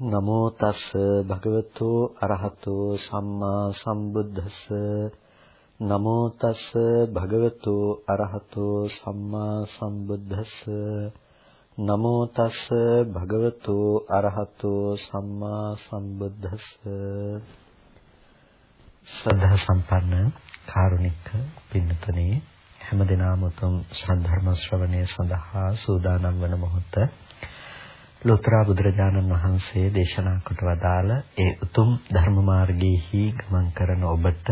නමෝ තස් භගවතු අරහතෝ සම්මා සම්බුද්දස්ස. නමෝ තස් භගවතු අරහතෝ සම්මා සම්බුද්දස්ස. නමෝ තස් භගවතු අරහතෝ සම්මා සම්බුද්දස්ස. සද්ධා සම්පන්න කාරුණික පින්නතනේ හැමදිනම උතුම් සද්ධර්ම ශ්‍රවණය සඳහා සූදානම් වන මොහොත ලෝතර බුදුරජාණන් වහන්සේ දේශනා කොට වදාළ ඒ උතුම් ධර්ම මාර්ගයේහි ගමන් කරන ඔබට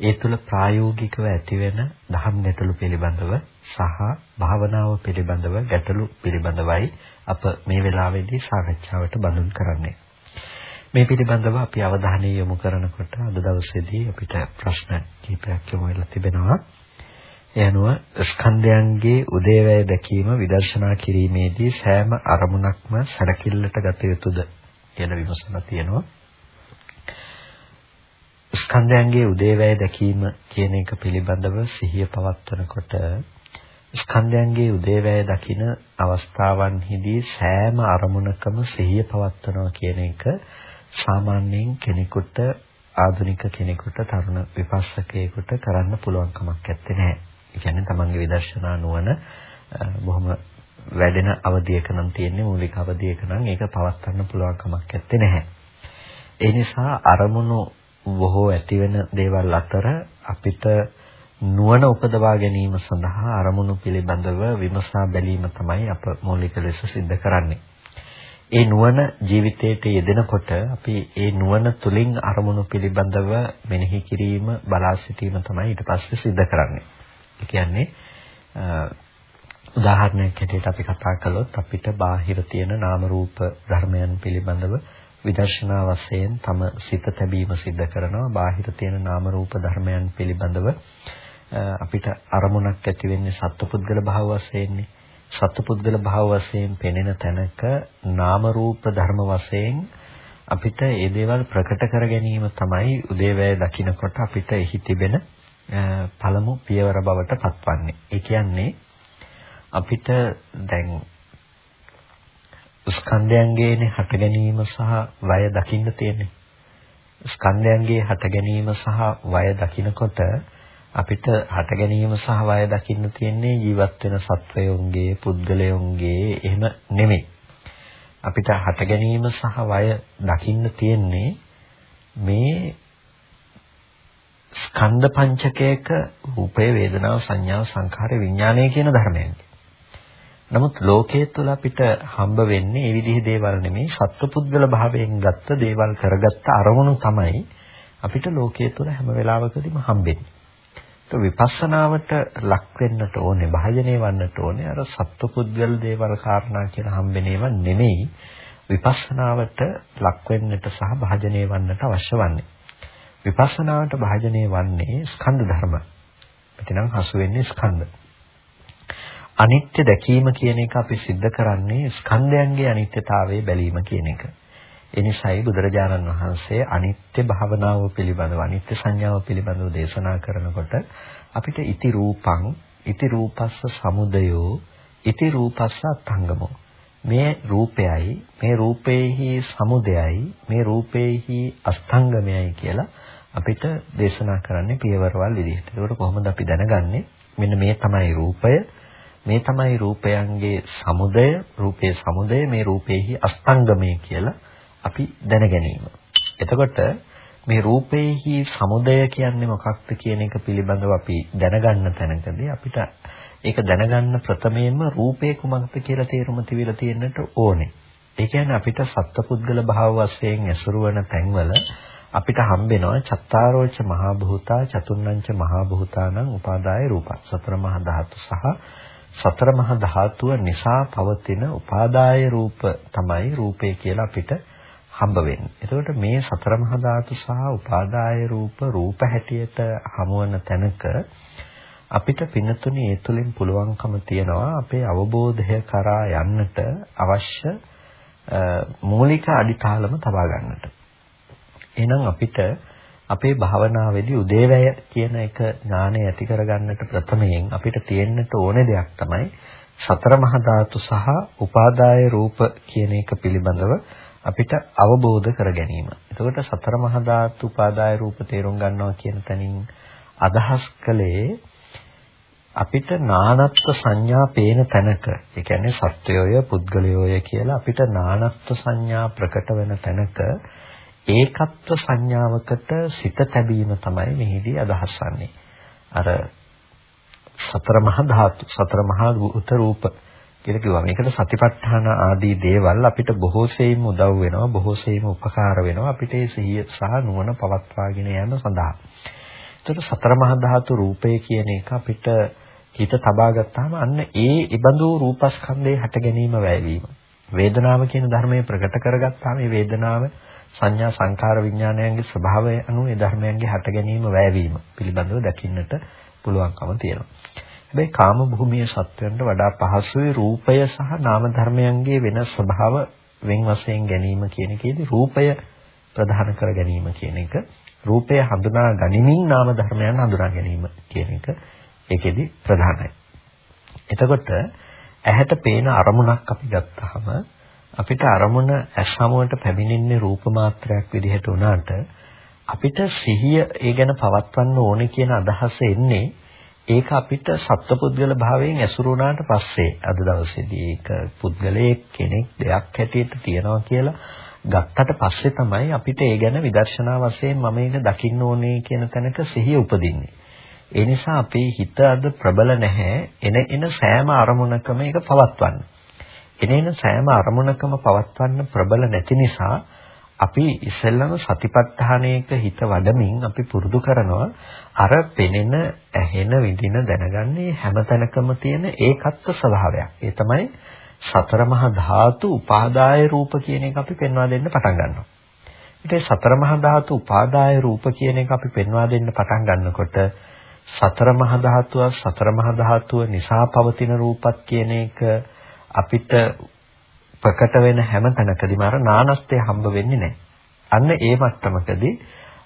ඒ තුල ප්‍රායෝගිකව ඇතිවෙන ධම් ගැටලු පිළිබඳව සහ භාවනාව පිළිබඳව ගැටලු පිළිබඳවයි අප මේ වෙලාවේදී සාකච්ඡාවට බඳුන් කරන්නේ. මේ පිළිබඳව අපි අවධානය යොමු කරනකොට අද දවසේදී අපිට ප්‍රශ්න කිහිපයක් යොමු වෙලා තිබෙනවා. ඒ අනුව ස්කන්ධයන්ගේ උදේවැය දැකීම විදර්ශනා කිරීමේදී සෑම අරමුණක්ම සැලකිල්ලට ගත යුතුද කියලා විමසලා තියෙනවා. ස්කන්ධයන්ගේ උදේවැය දැකීම කියන එක පිළිබඳව සිහිය පවත්වනකොට ස්කන්ධයන්ගේ උදේවැය දකින අවස්ථාවන්හිදී සෑම අරමුණකම සිහිය පවත්වනවා කියන එක සාමාන්‍යයෙන් කෙනෙකුට ආධුනික කෙනෙකුට තරුණ විපස්සකයෙකුට කරන්න පුළුවන් කමක් නැත්තේ. ඒ කියන්නේ තමන්ගේ විදර්ශනා නුවණ බොහොම වැඩෙන අවධියක නම් තියෙන්නේ මූලික අවධියක නම් ඒක පවත්වන්න පුළුවන් කමක් නැත්තේ නැහැ. ඒ නිසා අරමුණු බොහෝ ඇති වෙන දේවල් අතර අපිට නුවණ උපදවා ගැනීම සඳහා අරමුණු පිළිබඳව විමසා බැලීම තමයි අප මූලික ලෙස සිද්ධ කරන්නේ. ඒ නුවණ ජීවිතයට යෙදෙනකොට අපි ඒ නුවණ තුලින් අරමුණු පිළිබඳව මෙනෙහි කිරීම බලා සිටීම තමයි ඊට පස්සේ සිද්ධ කරන්නේ. ඒ කියන්නේ උදාහරණයක් හැටියට අපි කතා කළොත් අපිට බාහිර තියෙන නාම රූප ධර්මයන් පිළිබඳව විදර්ශනා වශයෙන් තම සිත තැබීම සිද්ධ කරනවා. බාහිර තියෙන නාම රූප ධර්මයන් පිළිබඳව අපිට අරමුණක් ඇති වෙන්නේ සත්පුද්ගල භාව වශයෙන්නේ සත්පුද්ගල භාව වශයෙන් පෙනෙන තැනක නාම රූප ධර්ම වශයෙන් අපිට මේ දේවල් ප්‍රකට කර ගැනීම තමයි උදේවැය දකිනකොට අපිට එහි තිබෙන පළමු පියවර බවට පත්වන්නේ. ඒ කියන්නේ අපිට දැන් ස්කන්ධයන්ගේනේ හට ගැනීම සහ වය දකින්න තියෙන්නේ. ස්කන්ධයන්ගේ හට ගැනීම සහ වය දකිනකොට අපිට හට ගැනීම සහ වය දකින්න තියෙන්නේ ජීවත් වෙන සත්වයන්ගේ පුද්ගලයන්ගේ එහෙම නෙමෙයි. අපිට හට ගැනීම සහ වය දකින්න තියෙන්නේ මේ ස්කන්ධ පංචකයක රූපය වේදනාව සංඥාව සංඛාර විඥානය කියන ධර්මයන්. නමුත් ලෝකයේ තුල අපිට හම්බ වෙන්නේ මේ විදිහේ දේවල් නෙමෙයි සත්පුද්ගල භාවයෙන් ගත්ත දේවල් කරගත්ත අරමුණු තමයි අපිට ලෝකයේ තුල හැම වෙලාවකදීම හම්බෙන්නේ. તો විපස්සනාවට ලක් වෙන්නට ඕනේ භාජනය වන්නට ඕනේ අර සත්පුද්ගල දේවල් කාරණා කියලා හම්බෙන ඒවා නෙමෙයි විපස්සනාවට ලක් වෙන්නට සහ භාජනය වන්නට අවශ්‍ය වන්නේ. විපස්සනාවට භාජනය වන්නේ ස්කන්ධ ධර්ම. පිටිනම් හසු වෙන්නේ ස්කන්ධ. අනිත්‍ය දැකීම කියන එක අපි सिद्ध කරන්නේ ස්කන්ධයන්ගේ අනිත්‍යතාවය බැලීම කියන එක. ඒ නිසායි බුදුරජාණන් වහන්සේ අනිත්‍ය භාවනාව පිළිබඳව අනිත්‍ය සංඥාව පිළිබඳව දේශනා කරනකොට අපිට ඉති රූපං ඉති රූපස්ස සමුදයෝ ඉති රූපස්ස අත්ංගමෝ මේ රූපයයි මේ රූපේහි සමුදයයි මේ රූපේහි අස්තංගමයයි කියලා අපිට දේශනා කරන්නේ පියවරවල් විදිහට. ඒකට කොහොමද අපි දැනගන්නේ? මෙන්න මේ තමයි රූපය. මේ තමයි රූපයන්ගේ සමුදය, රූපයේ සමුදය, මේ රූපේහි අස්තංගමය කියලා අපි දැනගැනීම. එතකොට මේ රූපේහි සමුදය කියන්නේ මොකක්ද කියන එක පිළිබඳව අපි දැනගන්න තැනකදී අපිට ඒක දැනගන්න ප්‍රථමයෙන්ම රූපේ කුමක්ද කියලා තේරුම තිබිලා තියෙන්නට ඕනේ. ඒ කියන්නේ අපිට සත්පුද්ගල භාව වශයෙන් ඇසුරු වන තැන්වල අපිට හම්බෙනවා චත්තාරෝච මහා භූතා චතුර්ණංච මහා භූතානං උපාදාය රූප සතර මහා ධාතු සහ සතර මහා ධාතුව නිසා පවතින උපාදාය රූප තමයි රූපේ කියලා අපිට හම්බ වෙන්නේ. එතකොට මේ සතර මහා ධාතු සහ උපාදාය රූප රූප හැටියට හමුවන තැනක අපිට පින්නතුනි ඒ තුලින් පුළුවන්කම තියනවා අපේ අවබෝධය කරා යන්නට අවශ්‍ය මූලික අඩිතාලම තබා ගන්නට. එහෙනම් අපිට අපේ භාවනාවේදී උදේවැය කියන එක ඥානය ඇති කරගන්නට ප්‍රථමයෙන් අපිට තියෙන්නට ඕනේ දෙයක් තමයි සතර මහා ධාතු සහ උපාදාය රූප කියන එක පිළිබඳව අපිට අවබෝධ කර ගැනීම. එතකොට සතර මහා ධාතු උපාදාය රූප තේරුම් ගන්නවා කියන තැනින් අදහස් කළේ අපිට නානත්ව සංඥා පේන තැනක ඒ කියන්නේ සත්වයෝය පුද්ගලයෝය කියලා අපිට නානත්ව සංඥා ප්‍රකට වෙන තැනක ඒකත්ව සංඥාවකට සිත තැබීම තමයි මෙහිදී අදහස් වන්නේ. අර සතර මහා ධාතු සතර මහා භූත රූප කියලා කිව්වා. මේකට සතිපට්ඨාන ආදී දේවල් අපිට බොහෝ සෙයින් උදව් වෙනවා, බොහෝ සෙයින් උපකාර වෙනවා අපිට ඒ සිහිය සහ නුවණ පවත්වාගෙන යාම සඳහා. එතකොට සතර මහා ධාතු රූපය කියන එක අපිට හිත තබා ගත්තාම අන්න ඒ ඉබඳු රූපස්කන්ධයේ හට ගැනීම වැයවීම. වේදනාව කියන ධර්මයේ ප්‍රකට කරගත්තාම මේ වේදනාව සංඥා සංකාර විඥානයන්ගේ ස්වභාවය අනුව ඒ ධර්මයන්ගේ හට ගැනීම වැයවීම පිළිබඳව දකින්නට පුළුවන්කම තියෙනවා. හැබැයි කාම භූමියේ සත්වයන්ට වඩා පහසුයි රූපය සහ නාම ධර්මයන්ගේ වෙන ස්වභාව වෙන් වශයෙන් ගැනීම කියන එකේදී රූපය ප්‍රධාන කර ගැනීම කියන එක රූපය හඳුනා ගනිමින් නාම ධර්මයන් හඳුනා ගැනීම කියන එක ඒකෙදි ප්‍රධානයි. එතකොට ඇහැට පේන අරමුණක් අපි ගත්තාම අපිට අරමුණ ඇස් සමුවට පැමිණෙන්නේ රූප මාත්‍රයක් විදිහට උනාට අපිට සිහිය ඒ ගැන පවත්වන්න ඕනේ කියන අදහස එන්නේ ඒක අපිට සත්පුද්ගල භාවයෙන් ඇසුරු වුණාට පස්සේ අද දවසේදී ඒක පුද්ගලයෙක් කෙනෙක් දෙයක් හැටියට තියනවා කියලා ගත්තට පස්සේ තමයි අපිට ඒ ගැන විදර්ශනා වශයෙන් මම ඒක දකින්න ඕනේ කියන තැනක සිහිය උපදින්නේ. ඒ නිසා අපේ හිත අද ප්‍රබල නැහැ. එන එන සෑම අරමුණකම ඒක පවත්වන්න. එන එන සෑම අරමුණකම පවත්වන්න ප්‍රබල නැති නිසා අපි ඉස්සෙල්ලම සතිපට්ඨානයක හිත වඩමින් අපි පුරුදු කරනවා අර පෙනෙන ඇහෙන විඳින දැනගන්නේ හැමතැනකම තියෙන ඒකත්ව ස්වභාවයක්. ඒ තමයි සතර මහා ධාතු උපාදාය රූප කියන එක අපි පෙන්වා දෙන්න පටන් ගන්නවා. ඊට සතර මහා ධාතු උපාදාය රූප කියන එක අපි පෙන්වා දෙන්න පටන් ගන්නකොට සතර මහා ධාතුව සතර මහා ධාතුව නිසා පවතින රූපත් කියන එක අපිට ප්‍රකට වෙන හැම තැනකදීම අර නානස්තය හම්බ වෙන්නේ නැහැ. අන්න ඒ මට්ටමකදී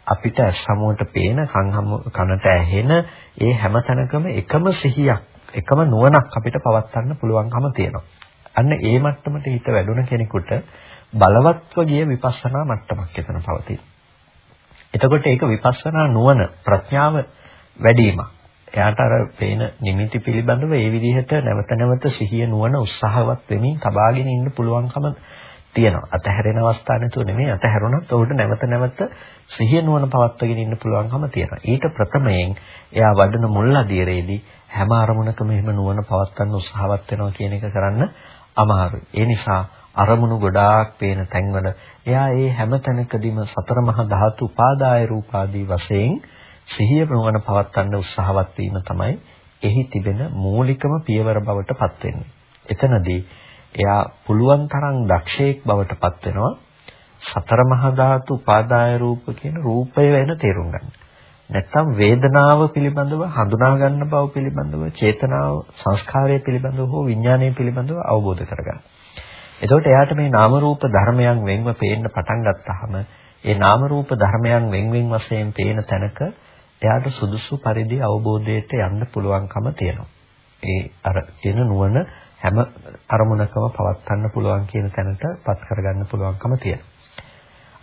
අපිට සමුවට පේන කන් කනට ඇහෙන ඒ හැම තැනකම එකම සිහියක් එකම නුවණක් අපිට පවත්වන්න පුළුවන්කම තියෙනවා. අන්න ඒ මට්ටමට හිත වැඩුණ කෙනෙකුට බලවත්ව ගිය විපස්සනා මට්ටමක් එතන පවතින. එතකොට ඒක විපස්සනා නුවණ ප්‍රඥාව වැඩිවීමක්. එයාට අර පේන නිමිති පිළිබඳව ඒ විදිහට නැවත නැවත සිහිය නුවණ උත්සාහවත් වෙමින් තබාගෙන ඉන්න පුළුවන්කම තියෙනවා. අතහැරෙන අවස්ථා නැතුව නෙමෙයි අතහැරුණත් උඩට නැවත නැවත සිහිය නුවණ පවත්වාගෙන ඉන්න පුළුවන්කම තියෙනවා. ඊට ප්‍රථමයෙන් එයා වඩන මුල් අධීරයේදී හැම අරමුණකම එහෙම නුවණ පවත්වන්න උත්සාහවත් වෙනවා කියන එක කරන්න අමාරුයි. ඒ නිසා අරමුණු ගොඩාක් පේන තැන්වල එයා ඒ හැම තැනකදීම සතර මහා ධාතු උපාදාය රූපාදී වශයෙන් සිහිය ප්‍රවණ පවත්වන්න උත්සාහවත් වීම තමයි එහි තිබෙන මූලිකම පියවර බවට පත් වෙන්නේ. එතනදී එයා පුළුවන් තරම් දක්ෂයෙක් බවට පත් වෙනවා සතර මහා ධාතු උපාදාය රූප කියන රූපය වෙන තේරුම් ගන්න. නැත්තම් වේදනාව පිළිබඳව හඳුනා ගන්න බව පිළිබඳව චේතනාව සංස්කාරය පිළිබඳව හෝ විඥානය පිළිබඳව අවබෝධ කරගන්න. එතකොට එයාට මේ නාම රූප ධර්මයන් වෙන්ව පේන්න පටන් ගත්තාම ඒ නාම රූප ධර්මයන් වෙන් වෙන් වශයෙන් පේන තැනක එයාට සුදුසු පරිදි අවබෝධයට යන්න පුළුවන්කම තියෙනවා. ඒ අර එන නුවණ හැම අරමුණකම පවත්වන්න පුළුවන් කියන තැනට පත් කරගන්න පුළුවන්කම තියෙනවා.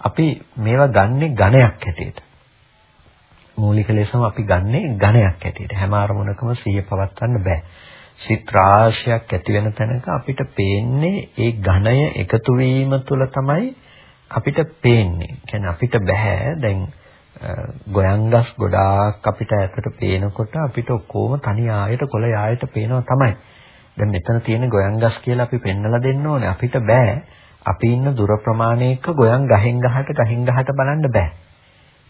අපි මේවා ගන්නෙ ගණයක් හැටියට. මූලික ලෙසම අපි ගන්නෙ ගණයක් හැටියට. හැම අරමුණකම සිහිය පවත්වන්න බෑ. සිත් රාශියක් ඇති වෙන තැනක අපිට පේන්නේ ඒ ඝණය එකතු වීම තුළ තමයි අපිට පේන්නේ. කියන්නේ අපිට බෑ දැන් ගොයන්ගස් ගොඩාක් අපිට ඇතට පේනකොට අපිට ඔක්කොම තනි ආයෙට කොළ ආයෙට පේනවා තමයි. දැන් මෙතන තියෙන ගොයන්ගස් කියලා අපි පෙන්නලා දෙන්න ඕනේ. අපිට බෑ. අපි ඉන්න දුර ප්‍රමාණයක ගොයන් ගහෙන් ගහට ගහෙන් ගහට බලන්න බෑ.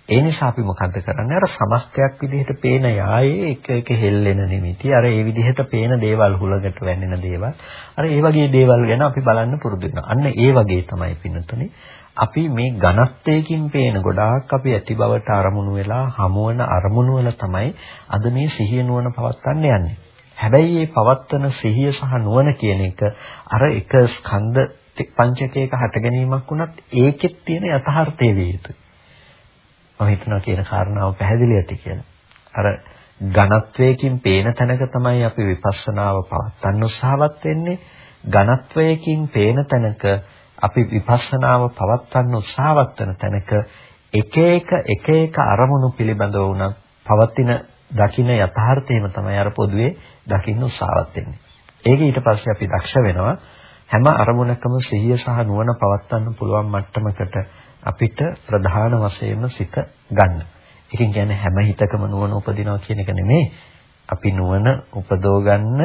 ඒ නිසා අපි මොකද්ද කරන්නේ? අර සමස්තයක් විදිහට පේන යායේ එක එක හෙල්ලෙන නිමිති, අර ඒ විදිහට පේන දේවල් හුලකට වැන්නෙන දේවල්, අර ඒ වගේ දේවල් ගැන අපි බලන්න පුරුදු වෙනවා. අන්න ඒ වගේ තමයි පින්නතුනේ අපි මේ ඝනත්වයකින් පේන ගොඩාක් අපි ඇති බවට අරමුණු වෙලා හමුවන අරමුණු වල තමයි අද මේ සිහිය නුවණ පවත්වන්න යන්නේ. හැබැයි මේ පවත්වන සිහිය සහ නුවණ කියන එක අර එක ස්කන්ධ පංචකයක හට ගැනීමක් වුණත් ඒකෙත් තියෙන යථාර්ථය විය යුතුයි. මම හිතනවා කියන කාරණාව පැහැදිලි ඇති කියලා. අර ඝනත්වයකින් පේන තැනක තමයි අපි විපස්සනාව පවත්වන්න උත්සාහවත් වෙන්නේ. ඝනත්වයකින් පේන තැනක අපි විපස්සනාව පවත්වන්න උත්සාහවත් වෙන තැනක එක එක එක එක අරමුණු පිළිබඳව උනත් පවතින දකින්න යථාර්ථයම තමයි අර පොදුවේ දකින්න උත්සාහවත් වෙන්නේ. ඒක ඊට පස්සේ අපි දක්ෂ වෙනවා හැම අරමුණකම සිහිය සහ නුවණ පවත්වන්න පුළුවන් මට්ටමකට අපිට ප්‍රධාන වශයෙන්ම සිත ගන්න. ඒකෙන් කියන්නේ හැම හිතකම නුවණ උපදිනවා කියන එක නෙමෙයි. අපි නුවණ උපදව ගන්න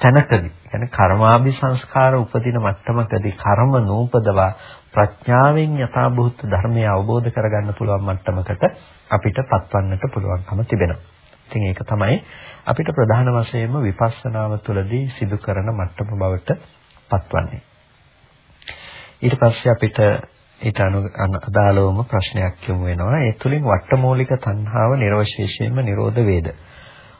තැනකදී කියන්නේ කර්මාභි සංස්කාර උපදින මට්ටමකදී කර්ම නූපදවා ප්‍රඥාවෙන් යථාභූත ධර්මය අවබෝධ කරගන්න පුළුවන් මට්ටමකට අපිට පත්වන්නට පුළුවන්කම තිබෙනවා. ඉතින් ඒක තමයි අපිට ප්‍රධාන වශයෙන්ම විපස්සනාව තුළදී සිදු කරන මට්ටම බවට පත්වන්නේ. ඊට පස්සේ අපිට ඊට අදාළවම ප්‍රශ්නයක් යොමු වෙනවා. ඒ තුලින් වට්ටමූලික තණ්හාව නිර්වශේෂයෙන්ම නිරෝධ වේද?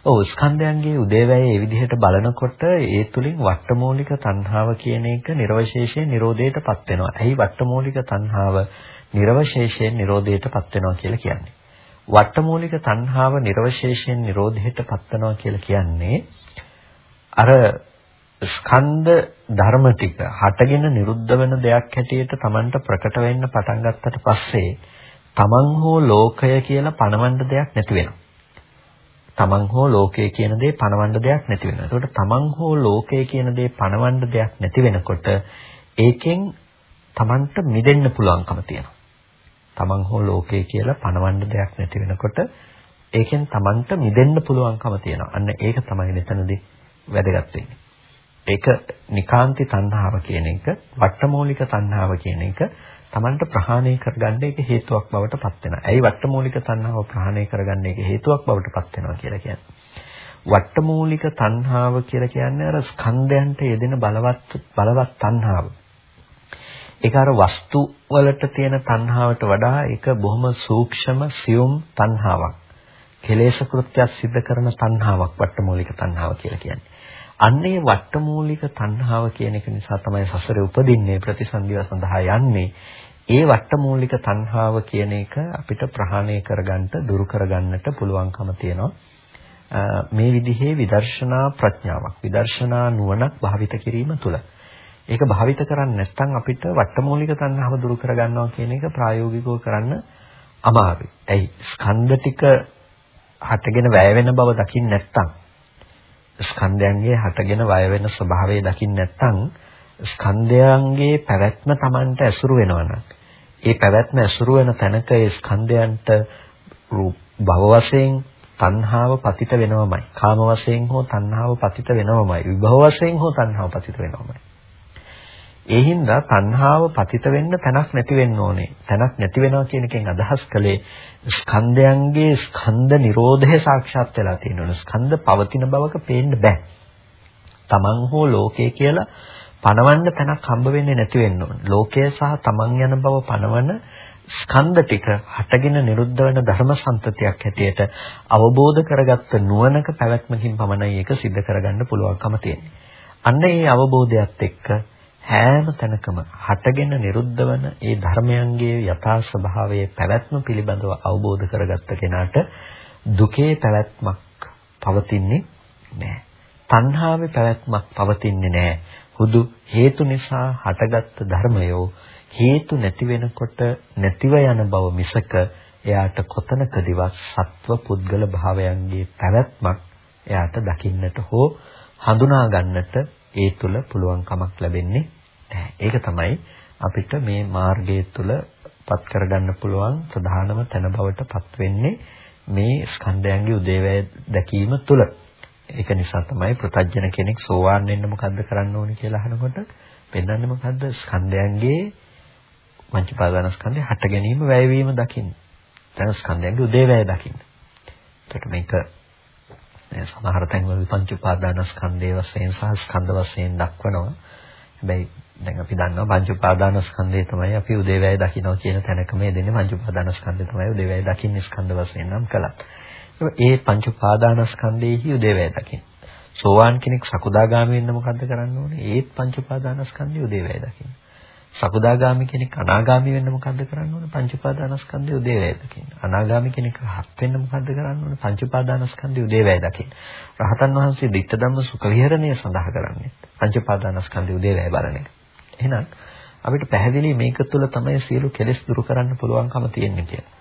ඔව් ස්කන්ධයන්ගේ උදේවැය ඒ විදිහට බලනකොට ඒ තුලින් වට්ටමූලික තණ්හාව කියන එක නිර්වශේෂයෙන් නිරෝධයටපත් වෙනවා. ඇයි වට්ටමූලික තණ්හාව නිර්වශේෂයෙන් නිරෝධයටපත් වෙනවා කියලා කියන්නේ? වට්ටමූලික තණ්හාව නිර්වශේෂයෙන් නිරෝධයටපත් වෙනවා කියලා කියන්නේ අර ස්කන්ධ ධර්ම ටික හටගෙන නිරුද්ධ වෙන දෙයක් හැටියට Tamanට ප්‍රකට වෙන්න පටන් ගත්තට පස්සේ Taman හෝ ලෝකය කියලා පණවන්න දෙයක් නැති වෙනවා. Taman හෝ ලෝකය කියන දේ පණවන්න දෙයක් නැති වෙනවා. ඒකට Taman හෝ ලෝකය කියන දේ පණවන්න දෙයක් නැති වෙනකොට ඒකෙන් Tamanට මිදෙන්න පුළුවන්කම තියෙනවා. Taman හෝ ලෝකය කියලා පණවන්න දෙයක් නැති වෙනකොට ඒකෙන් Tamanට මිදෙන්න පුළුවන්කම තියෙනවා. අන්න ඒක තමයි මෙතනදී වැදගත් වෙන්නේ. ඒක නිකාන්ති තණ්හාව කියන එක, වට්ටමූලික තණ්හාව කියන එක Tamanට ප්‍රහාණය කරගන්න එක හේතුවක් බවට පත් වෙනවා. ඇයි වට්ටමූලික තණ්හාව ප්‍රහාණය කරගන්න එක හේතුවක් බවට පත් වෙනවා කියලා කියන්නේ? වට්ටමූලික තණ්හාව කියලා කියන්නේ අර ස්කන්ධයන්ට යෙදෙන බලවත් බලවත් තණ්හාව. ඒක අර වස්තු වලට තියෙන තණ්හාවට වඩා ඒක බොහොම සූක්ෂම සියුම් තණ්හාවක්. කෙලේශ කෘත්‍යයක් සිද්ධ කරන තණ්හාවක් වට්ටමූලික තණ්හාව කියලා කියන්නේ. අන්නේ වට්ටමූලික තණ්හාව කියන එක නිසා තමයි සසරේ උපදින්නේ ප්‍රතිසන්දිව සඳහා යන්නේ. ඒ වට්ටමූලික තණ්හාව කියන එක අපිට ප්‍රහාණය කරගන්නට දුරු කරගන්නට පුළුවන්කම තියෙනවා. මේ විදිහේ විදර්ශනා ප්‍රඥාවක් විදර්ශනා නුවණක් භාවිත කිරීම තුළ ඒක භාවිත කරන්නේ නැත්නම් අපිට වට්ටමූලික තණ්හාව දුරු කරගන්නවා කියන එක ප්‍රායෝගිකව කරන්න අමාරුයි. ඇයි? ස්කන්ධ ටික හටගෙන වැය වෙන බව දකින්න නැත්නම් ස්කන්ධයන්ගේ හටගෙන වය වෙන ස්වභාවය දකින්න නැත්නම් ස්කන්ධයන්ගේ පැවැත්ම Tamanට ඇසුරු වෙනවනම් ඒ පැවැත්ම ඇසුරු වෙන තැනක ඒ ස්කන්ධයන්ට භව වශයෙන් තණ්හාව පතිත වෙනවමයි. කාම වශයෙන් හෝ තණ්හාව පතිත වෙනවමයි. විභව වශයෙන් හෝ තණ්හාව පතිත වෙනවමයි. ඒ හින්දා තණ්හාව පතිත වෙන්න තැනක් නැති වෙන්න ඕනේ. තැනක් නැති වෙනවා කියන එකෙන් අදහස් කළේ ස්කන්ධයන්ගේ ස්කන්ධ නිරෝධය සාක්ෂාත් වෙලා තියෙනවා. ස්කන්ධ පවතින බවක පේන්න බෑ. තමන් හෝ ලෝකය කියලා පණවන්න තැනක් හම්බ වෙන්නේ නැති වෙන්න ඕනේ. ලෝකය සහ තමන් යන බව පණවන ස්කන්ධ ටික හටගෙන නිරුද්ධ වෙන ධර්ම සම්පතියක් හැටියට අවබෝධ කරගත්ත නුවණක පැවැත්මකින් පමණයි ඒක सिद्ध කරගන්න පුළුවන්කම තියෙන්නේ. අන්න ඒ අවබෝධයත් එක්ක හැම තැනකම හටගෙන නිරුද්ධ වන ඒ ධර්මයන්ගේ යථා ස්වභාවයේ පැවැත්ම පිළිබඳව අවබෝධ කරගත්ත කෙනාට දුකේ පැවැත්මක් පවතින්නේ නැහැ. තණ්හාවේ පැවැත්මක් පවතින්නේ නැහැ. හුදු හේතු නිසා හටගත් ධර්මයෝ හේතු නැති වෙනකොට නැතිව යන බව මිසක එයාට කොතනකදීවත් සත්ව පුද්ගල භාවයන්ගේ පැවැත්මක් එයාට දකින්නට හෝ හඳුනා ගන්නට ඒ තුල පුළුවන් කමක් ලැබෙන්නේ නැහැ. ඒක තමයි අපිට මේ මාර්ගය තුල පත් කරගන්න පුළුවන් ප්‍රධානම තැන බවට පත් වෙන්නේ මේ ස්කන්ධයන්ගේ උදේවැය දැකීම තුල. ඒක නිසා තමයි ප්‍රතඥ කෙනෙක් සෝවාන් වෙන්න මොකද්ද කරන්න ඕනේ කියලා අහනකොට පෙන්වන්නේ මොකද්ද ස්කන්ධයන්ගේ පංචපාදානස්කන්ධය හට ගැනීම වැයවීම දකින්න. දැන් ස්කන්ධයන්ගේ උදේවැය දකින්න. එතකොට මේක සමහර තැන්වල පංච උපාදානස්කන්ධයේ වශයෙන් සහ ස්කන්ධ වශයෙන් දක්වනවා. හැබැයි දැන් අපි දන්නවා පංච උපාදානස්කන්ධය තමයි අපි උදේවැය දකින්න කියන තැනක මේ දෙන්නේ පංච උපාදානස්කන්ධය තමයි උදේවැය දකින්නේ ස්කන්ධ වශයෙන් නම් කළා. ඒ පංච උපාදානස්කන්ධයේහි උදේවැය දකින්න. සෝවාන් කෙනෙක් සකුදාගාමී වෙන්න මොකද්ද කරන්න ඕනේ? ඒත් පංච උපාදානස්කන්ධය උදේවැය දකින්න. සකුදාගාමි කෙනෙක් අනාගාමි වෙන්න මොකද්ද කරන්න ඕනේ? පංච උපාදානස්කන්ධය උදේවැය දකින්න. අනාගාමි කෙනෙක් රහත් වෙන්න මොකද්ද කරන්න ඕනේ? පංච උපාදානස්කන්ධය උදේවැය දකින්න. රහතන් වහන්සේ ධිට්ඨ ධම්ම සුඛ විහරණය සඳහා කරන්නේ පංච උපාදානස්කන්ධය උදේවැය බලන එක. එහෙනම් අපිට පැහැදිලි මේක තුළ තමයි සියලු කෙලෙස් දුරු කරන්න පුළුවන්කම තියෙන්නේ කියලා.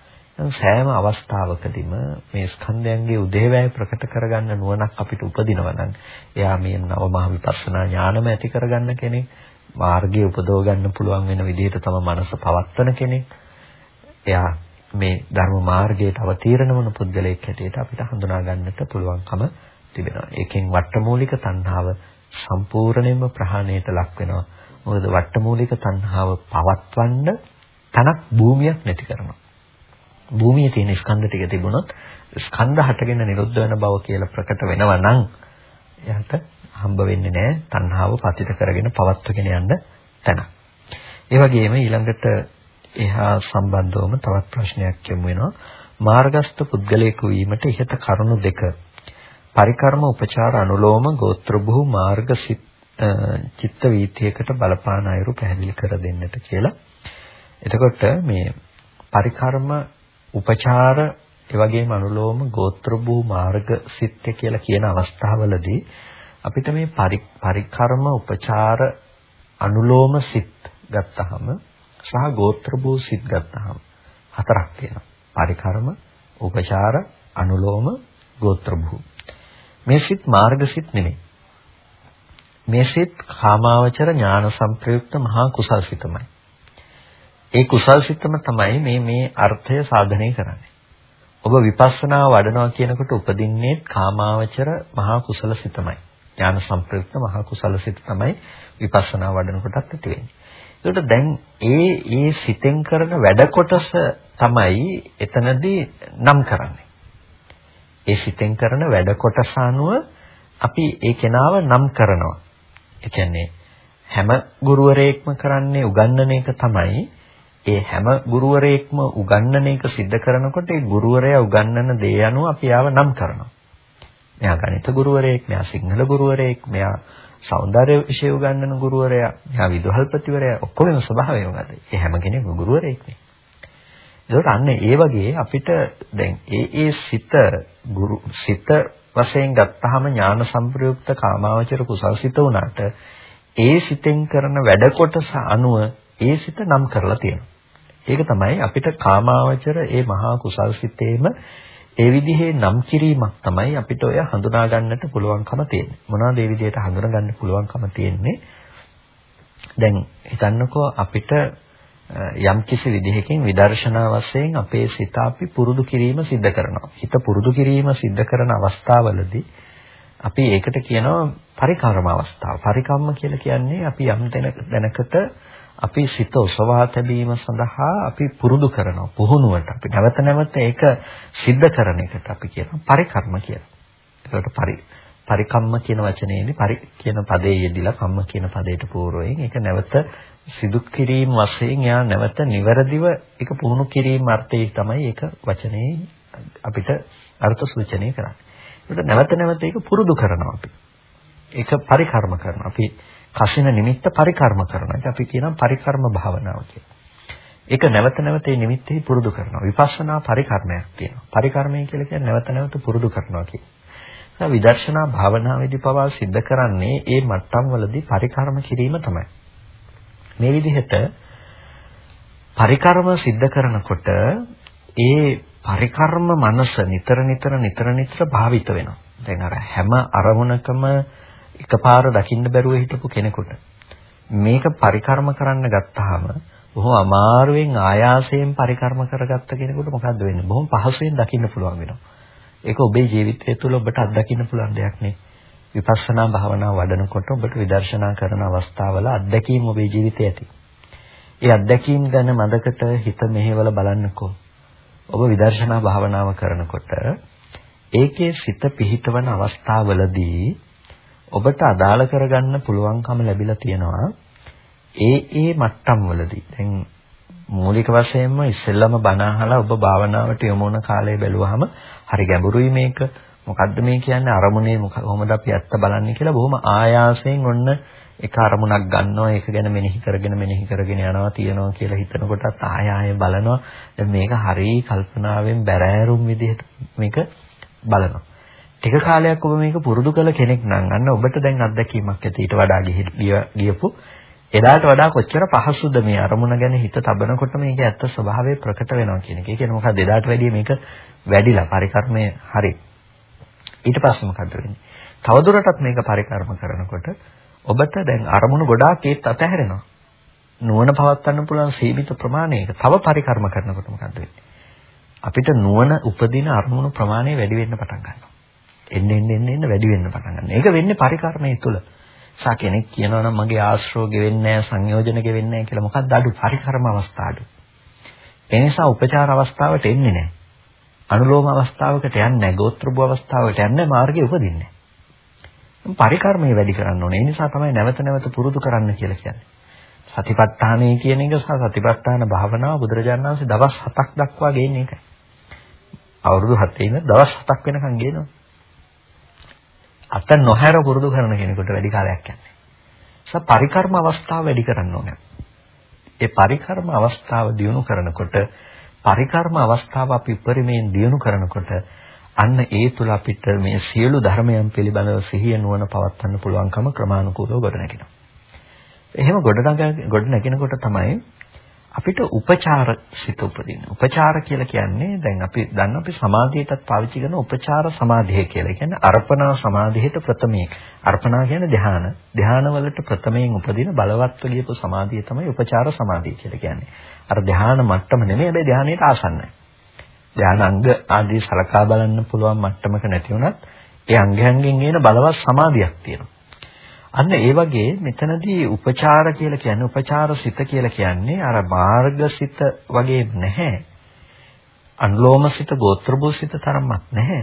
සෑම අවස්ථාවකදීම මේ ස්කන්ධයන්ගේ උදේවැය ප්‍රකට කරගන්න නුවණක් අපිට උපදිනවා නම් එයා මේ නවමහ විපස්සනා ඥානම ඇති කරගන්න කෙනෙක් මාර්ගයේ උපදව ගන්න පුළුවන් වෙන විදිහට තම මනස පවත්වන කෙනෙක් එයා මේ ධර්ම මාර්ගයට අවතීර්ණ වන පුද්ගලයෙක් හැටියට අපිට හඳුනා ගන්නට පුළුවන්කම තිබෙනවා. ඒකෙන් වට්ටමූලික තණ්හාව සම්පූර්ණයෙන්ම ප්‍රහාණයට ලක් වෙනවා. මොකද වට්ටමූලික තණ්හාව පවත්වන්න තනක් භූමියක් නැති කරනවා. භූමියේ තියෙන ස්කන්ධ ටික තිබුණොත් ස්කන්ධ හටගෙන නිරුද්ධ වෙන බව කියලා ප්‍රකට වෙනවා නම් එයාට හම්බ වෙන්නේ නැහැ තණ්හාව පතිත කරගෙන පවත්වගෙන යන්න තැන. ඒ වගේම ඊළඟට එහා සම්බන්ධවම තවත් ප්‍රශ්නයක් යමු වෙනවා. මාර්ගස්ත පුද්ගලයෙකු වීමට ඉහත කරුණු දෙක පරිකර්ම උපචාර අනුලෝම ගෝත්‍ර භූ මාර්ග චිත්ත වීතියකට බලපාන අයුරු පැහැදිලි කර දෙන්නට කියලා. එතකොට මේ පරිකර්ම උපචාර ඒ වගේම අනුලෝම ගෝත්‍ර භූ මාර්ග සිත්ය කියලා කියන අවස්ථාවලදී අපිට මේ පරිකර්ම උපචාර අනුලෝම සිත් ගත්තහම සහ ගෝත්‍ර භූ සිත් ගත්තහම හතරක් තියෙනවා. පරිකර්ම උපචාර අනුලෝම ගෝත්‍ර භූ මේ සිත් මාර්ග සිත් නෙමෙයි. මේ සිත් කාමාවචර ඥාන සංප්‍රයුක්ත මහා කුසල් සිතමයි. ඒ කුසල් සිතම තමයි මේ මේ අර්ථය සාධනය කරන්නේ. ඔබ විපස්සනා වඩනවා කියනකොට උපදින්නේ කාමාවචර මහා කුසල සිතමයි. ඥාන සංප්‍රයුක්ත මහා කුසල සිත තමයි විපස්සනා වඩනකොටත් ඇති වෙන්නේ. ඒකට දැන් ඒ ඒ සිතෙන් කරන වැඩ කොටස තමයි එතනදී නම් කරන්නේ. ඒ සිතෙන් කරන වැඩ කොටස අනුව අපි ඒ කෙනාව නම් කරනවා. ඒ කියන්නේ හැම ගුරුවරයෙක්ම කරන්නේ උගන්වන එක තමයි ඒ හැම ගුරුවරයෙක්ම උගන්වන එක सिद्ध කරනකොට ඒ ගුරුවරයා උගන්වන දේ අනුව අපි ආව නම් කරනවා. මෙයා ගණිත ගුරුවරයෙක්, මෙයා සිංහල ගුරුවරයෙක්, මෙයා සෞන්දර්ය විෂය උගන්වන ගුරුවරයා, මෙයා විදුහල්පතිවරයා ඔක්කොගේම ස්වභාවය මොකද? ඒ හැම කෙනෙක්ම ගුරුවරයෙක් නේ. ඒකට අන්න ඒ වගේ අපිට දැන් ඒ ඒ සිත ගුරු සිත වශයෙන් ගත්තාම ඥාන සම්ප්‍රයුක්ත කාමාවචර කුසල් සිත උනාට ඒ සිතෙන් කරන වැඩ කොටස අනුව ඒ සිත නම් කරලා තියෙනවා. ඒක තමයි අපිට කාමාවචර ඒ මහා කුසල් සිතේම ඒ විදිහේ නම් කිරීමක් තමයි අපිට ඔය හඳුනා ගන්නට පුළුවන්කම තියෙන්නේ. මොනවද ඒ විදිහට හඳුනා ගන්න පුළුවන්කම තියෙන්නේ? දැන් හිතන්නකෝ අපිට යම් කිසි විදිහකින් විදර්ශනා වශයෙන් අපේ සිත අපි පුරුදු කිරීම සිද්ධ කරනවා. හිත පුරුදු කිරීම සිද්ධ කරන අවස්ථාවවලදී අපි ඒකට කියනවා පරිකර්ම අවස්ථාව. පරිකම්ම කියලා කියන්නේ අපි යම් දැනකට අපි සිත ඔසවා තැබීම සඳහා අපි පුරුදු කරනවා. පුහුණුවට අපි නැවත නැවත ඒක සිද්ධ කරන එකට අපි කියනවා පරිකර්ම කියලා. ඒකට පරි පරිකම්ම කියන වචනේදී පරි කියන පදේ යෙදිලා කම්ම කියන පදයට පූර්වයෙන් ඒක නැවත සිදු කිරීම වශයෙන් යා නැවත නිවැරදිව ඒක පුහුණු කිරීම අර්ථයේ තමයි ඒක වචනේ අපිට අර්ථ සූචනය කරන්නේ. ඒකට නැවත නැවත ඒක පුරුදු කරනවා අපි. ඒක පරිකර්ම කරනවා. අපි කසින නිමිත්ත පරිකර්ම කරනවා. ඒක අපි කියනවා පරිකර්ම භාවනාව කියලා. ඒක නැවත නැවත මේ නිමිත්තෙහි පුරුදු කරනවා. විපස්සනා පරිකර්මයක් තියෙනවා. පරිකර්මය කියලා කියන්නේ නැවත නැවත පුරුදු කරනවා කියන්නේ. විදර්ශනා භාවනාවේදී පවා සිද්ධ කරන්නේ ඒ මට්ටම් වලදී පරිකර්ම කිරීම තමයි. මේ විදිහට පරිකර්ම සිද්ධ කරනකොට ඒ පරිකර්ම මනස නිතර නිතර නිතර නිතර භාවිත වෙනවා. දැන් අර හැම අරමුණකම එකපාර දකින්න බැරුව හිටපු කෙනෙකුට මේක පරිකර්ම කරන්න ගත්තාම බොහොම අමාරුවෙන් ආයාසයෙන් පරිකර්ම කරගත්ත කෙනෙකුට මොකද්ද වෙන්නේ? බොහොම පහසුවෙන් දකින්න පුළුවන් වෙනවා. ඒක ඔබේ ජීවිතය තුළ ඔබට අත්දකින්න පුළුවන් දෙයක් නේ. විපස්සනා භාවනාව වඩනකොට ඔබට විදර්ශනා කරන අවස්ථාවල අත්දැකීම් ඔබේ ජීවිතේ ඇති. ඒ අත්දැකීම් ගැන මදකට හිත මෙහෙवल බලන්නකෝ. ඔබ විදර්ශනා භාවනාව කරනකොට ඒකේ සිත පිහිටවන අවස්ථාවලදී ඔබට අදාළ කරගන්න පුළුවන්කම ලැබිලා තියෙනවා. ඒ ඒ මට්ටම් වලදී. දැන් මූලික වශයෙන්ම ඉස්සෙල්ලම බණ අහලා ඔබ භාවනාවට යොමු වුණ කාලය බැලුවාම හරි ගැඹුරුයි මේක. මොකද්ද මේ කියන්නේ? අරමුණේ කොහොමද අපි ඇත්ත බලන්නේ කියලා බොහොම ආයාසයෙන් ඔන්න එක අරමුණක් ගන්නවා. ඒක ගැන මෙනෙහි කරගෙන මෙනෙහි කරගෙන යනවා තියනවා කියලා හිතනකොටත් ආය ආය බලනවා. දැන් මේක හරිය කල්පනාවෙන් බැරෑරුම් විදිහට මේක බලනවා. ටික කාලයක් ඔබ මේක පුරුදු කළ කෙනෙක් නම් අන්න ඔබට දැන් අත්දැකීමක් ඇති. ඊට වඩා ගියපු එදාට වඩා කොච්චර පහසුද මේ අරමුණ ගැන හිත තබනකොට මේකේ ඇත්ත ස්වභාවය ප්‍රකට වෙනවා කියන එක. ඒ කියන්නේ මොකක්ද? එදාට වැඩිය මේක වැඩිලා පරිකර්මය හරි. ඊට පස්සේ මොකද වෙන්නේ? තවදුරටත් මේක පරිකර්ම කරනකොට ඔබට දැන් අරමුණු ගොඩාක් ඒත් අතහැරෙනවා. නුවණ පවත්වන්න පුළුවන් සීමිත ප්‍රමාණයක තව පරිකර්ම කරනකොට මොකද වෙන්නේ? අපිට නුවණ උපදින අරමුණු ප්‍රමාණය වැඩි වෙන්න පටන් ගන්නවා. එන්න එන්න එන්න එන්න වැඩි වෙන්න පටන් ගන්නවා. ඒක වෙන්නේ පරිකර්මයේ තුල. සා කෙනෙක් කියනවා නම් මගේ ආශ්‍රෝ ගෙවෙන්නේ නැහැ, සංයෝජන ගෙවෙන්නේ නැහැ කියලා මොකක්ද අඩු පරිකර්ම අවස්ථා අඩු. ඒ නිසා උපචාර අවස්ථාවට එන්නේ නැහැ. අනුලෝම අවස්ථාවකට යන්නේ නැහැ. ගෝත්‍රභු අවස්ථාවකට යන්නේ මාර්ගයේ උපදින්නේ නැහැ. පරිකර්මයේ වැඩි කරන්න ඕනේ. ඒ නිසා තමයි නැවත නැවත පුරුදු කරන්න කියලා කියන්නේ. සතිපට්ඨානය කියන එක සහ සතිපට්ඨාන භාවනාව බුදුරජාණන් වහන්සේ දවස් 7ක් දක්වා ගේන්නේ ඒකයි. අවුරුදු 7 ඉඳන් දවස් 7ක් වෙනකන් ගේනවා. අත නොහැර පුරුදු කරන කෙනෙකුට වැඩි කාලයක් යන්නේ. ඒක පරිකර්ම අවස්ථාව වැඩි කරන්න ඕනේ. ඒ පරිකර්ම අවස්ථාව දියුණු කරනකොට පරිකර්ම අවස්ථාව අපි උපරිමයෙන් දියුණු කරනකොට අන්න ඒ තුල අපිට මේ සියලු ධර්මයන් පිළිබඳව සිහිය නුවණ පවත්වන්න පුළුවන්කම ක්‍රමානුකූලව ගොඩනගෙනවා. එහෙම ගොඩනග ගොඩ නැගෙනකොට තමයි අපිට උපචාර සිත උපදින. උපචාර කියලා කියන්නේ දැන් අපි දන්න අපි සමාධියටත් පාවිච්චි කරන උපචාර සමාධිය කියලා. කියන්නේ අර්පණා සමාධියට ප්‍රථමයෙන්. අර්පණා කියන්නේ ධ්‍යාන. ධ්‍යාන වලට ප්‍රථමයෙන් උපදින බලවත්ව ගියපු සමාධිය තමයි උපචාර සමාධිය කියලා කියන්නේ. අර ධ්‍යාන මට්ටම නෙමෙයි හැබැයි ධ්‍යානයට ආසන්නයි. ධ්‍යානාංග ආදී සලකා බලන්න පුළුවන් මට්ටමක නැති වුණත් ඒ අංගයන්ගෙන් එන බලවත් සමාධියක් තියෙනවා. අන්න ඒ වගේ මෙතනදී උපචාර කියලා කියන්නේ උපචාර සිත කියලා කියන්නේ අර මාර්ග සිත වගේ නැහැ. අනුලෝම සිත ගෝත්‍රභූ සිත තරම්වත් නැහැ.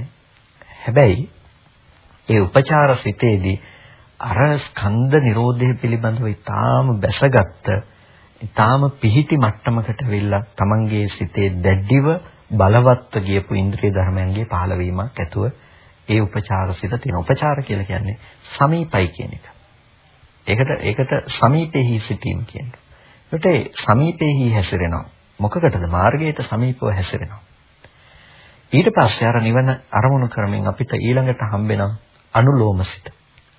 හැබැයි ඒ උපචාර සිතේදී අර ස්කන්ධ නිරෝධය පිළිබඳව ඊටාම බැසගත්ත ඊටාම පිහිටි මට්ටමකට වෙලා තමන්ගේ සිතේ දැඩිව බලවත්ව ගියපු ඉන්ද්‍රිය ධර්මයන්ගේ පහළවීමක් ඇතුව ඒ උපචාර සිත තියෙන උපචාර කියලා කියන්නේ සමීපයි කියන එක. ඒකට ඒකට සමීපෙහි සිටීම කියන්නේ. ඒකට සමීපෙහි හැසිරෙනවා. මොකකටද මාර්ගයට සමීපව හැසිරෙනවා. ඊට පස්සේ අර නිවන අරමුණු කරමින් අපිට ඊළඟට හම්බෙන අනුලෝම සිත.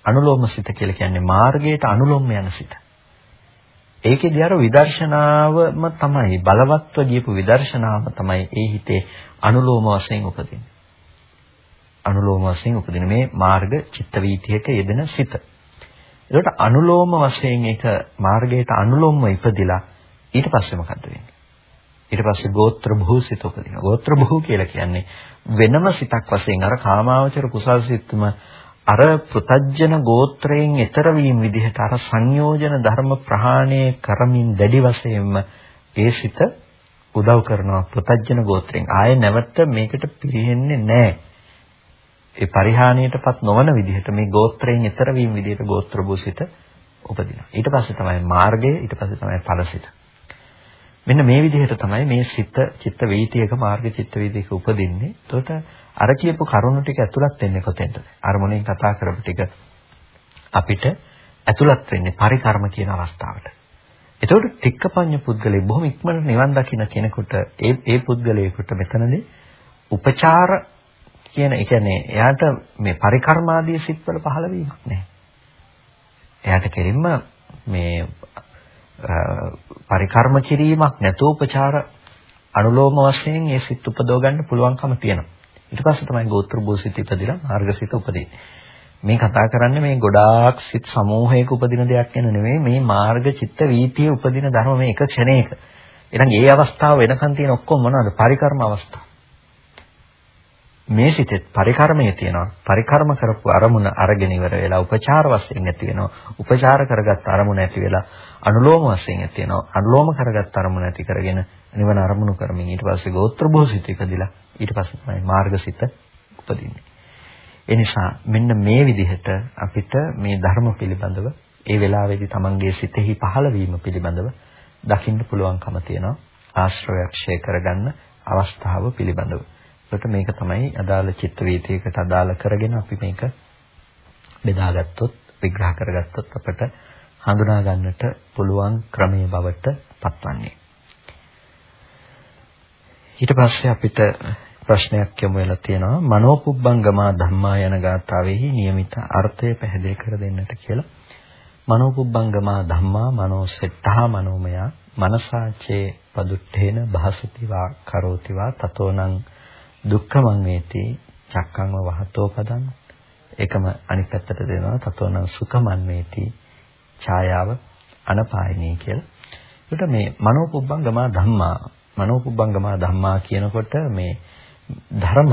අනුලෝම සිත කියලා කියන්නේ මාර්ගයට අනුලෝම යන සිත. ඒකේදී අර විදර්ශනාවම තමයි බලවත්ව ගියපු විදර්ශනාව තමයි ඒ හිතේ අනුලෝම වශයෙන් උපදින්නේ. අනුලෝම වශයෙන් උපදින මේ මාර්ග චිත්ත වීතියක යෙදෙන සිත. ඒකට අනුලෝම වශයෙන් ඒක මාර්ගයට අනුලෝමව ඉපදිලා ඊට පස්සේ මොකද්ද වෙන්නේ? ඊට පස්සේ ගෝත්‍ර භූසිත උපදිනවා. ගෝත්‍ර භූ කියලා කියන්නේ වෙනම සිතක් වශයෙන් අර කාමාවචර කුසල් සිත්ම අර පෘතජ්ජන ගෝත්‍රයෙන් ඈතර වීම විදිහට අර සංයෝජන ධර්ම ප්‍රහාණය කරමින් දැඩි වශයෙන්ම ඒ සිත උදව් කරනවා පෘතජ්ජන ගෝත්‍රයෙන්. ආයේ නැවත මේකට පිරෙන්නේ නැහැ. ඒ පරිහානියටපත් නොවන විදිහට මේ ගෝත්‍රයෙන් ඈතර වීම විදිහට ගෝත්‍ර භූසිත උපදිනවා. ඊට පස්සේ තමයි මාර්ගය, ඊට පස්සේ තමයි ඵලසිත. මෙන්න මේ විදිහට තමයි මේ සිත චිත්ත වීතියක මාර්ග චිත්ත වීතියක උපදින්නේ. එතකොට අර කියපු කරුණු ටික ඇතුළත් වෙන්නේ කොතෙන්ද? අරමුණෙන් කතා කරපු ටික අපිට ඇතුළත් වෙන්නේ පරිකර්ම කියන අවස්ථාවට. එතකොට තික්කපඤ්ඤ පුද්ගලයා බොහොම ඉක්මනට නිවන් දකින්න කෙනෙකුට ඒ ඒ පුද්ගලයෙකුට මෙතනදී උපචාර කියන ඒ කියන්නේ එයාට මේ පරිකර්මාදී සිත්වල පහළ වීමක් නැහැ. එයාට කෙලින්ම මේ පරිකර්ම කිරීමක් නැතුව උපචාර අනුලෝම වශයෙන් ඒ සිත් උපදව ගන්න පුළුවන්කම තියෙනවා. ඊට පස්සේ තමයි ගෝත්‍ර භූසිත ඉපදිලා මාර්ගසිත උපදින්නේ. මේ කතා කරන්නේ මේ ගොඩාක් සිත් සමූහයක උපදින දෙයක් ගැන නෙමෙයි මේ මාර්ග චිත්ත වීතියේ උපදින ධර්ම මේ එක ක්ෂණයක. එහෙනම් ඒ අවස්ථාව වෙනකන් තියෙන ඔක්කොම මොනවද? පරිකර්ම අවස්ථාව. මේ සිතෙත් පරිකර්මයේ තියෙනවා. පරිකර්ම කරපු අරමුණ අරගෙන ඉවර වෙලා උපචාර වශයෙන් ඇති වෙනවා. උපචාර කරගත් අරමුණ ඇති වෙලා අනුලෝම වශයෙන් ඇති වෙනවා. අනුලෝම කරගත් අරමුණ ඇති කරගෙන නිවන අරමුණු කරමින් ඊට පස්සේ ගෝත්‍ර භෝසිත ඉපදිලා ඊට පස්සේ තමයි මාර්ගසිත උපදින්නේ. ඒ නිසා මෙන්න මේ විදිහට අපිට මේ ධර්ම පිළිබඳව ඒ වෙලාවේදී Tamanගේ සිතෙහි පහළ වීම පිළිබඳව දකින්න පුළුවන්කම තියෙනවා. ආශ්‍රවයක් ෂේ කරගන්න අවස්ථාව පිළිබඳව. ඒකට මේක තමයි අදාළ චිත්ත වේතයකට අදාළ කරගෙන අපි මේක බෙදාගත්තොත් විග්‍රහ කරගත්තොත් අපට හඳුනා ගන්නට පුළුවන් ක්‍රමයේ බවට පත්වන්නේ. ඊට පස්සේ අපිට ප්‍රශ්නයක් යොමු වෙලා තියෙනවා මනෝපුබ්බංගමා ධම්මා යන ගාථාවෙහි નિયમિત අර්ථය පැහැදිලි කර දෙන්නට කියලා. මනෝපුබ්බංගමා ධම්මා මනෝසෙට්ඨා මනෝමය මනසාචේ පදුට්ඨේන භාසතිවා කරෝතිවා තතෝනං දුක්ඛමං වේති චක්කංව වහතෝ පදං ඒකම අනිත් පැත්තට දෙනවා තතෝනං සුඛමං වේති ඡායාව අනපායිනී කියලා. ඒකට මේ මනෝපුබ්බංගමා ධම්මා මනෝපුබ්බංගමා ධම්මා කියනකොට මේ ධර්ම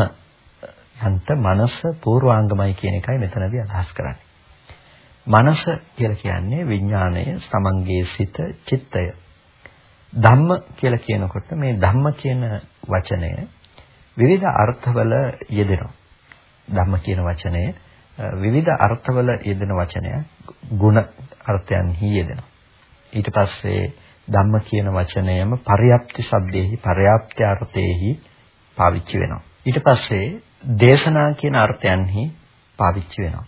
යන්ත මනස පූර්වාංගමයි කියන එකයි මෙතනදී අදහස් කරන්නේ. මනස කියලා කියන්නේ විඥාණය, සමංගේ සිත, චිත්තය. ධම්ම කියලා කියනකොට මේ ධම්ම කියන වචනය විවිධ අර්ථවල යෙදෙනවා. ධම්ම කියන වචනය විවිධ අර්ථවල යෙදෙන වචනය ගුණ අර්ථයන්හි යෙදෙනවා. ඊට පස්සේ ධම්ම කියන වචනයම පරියාප්ති શબ્දෙහි පරියාප්ති අර්ථයෙහි පාවිච්චි වෙනවා. ඊට පස්සේ දේශනා කියන අර්ථයන්හි පාවිච්චි වෙනවා.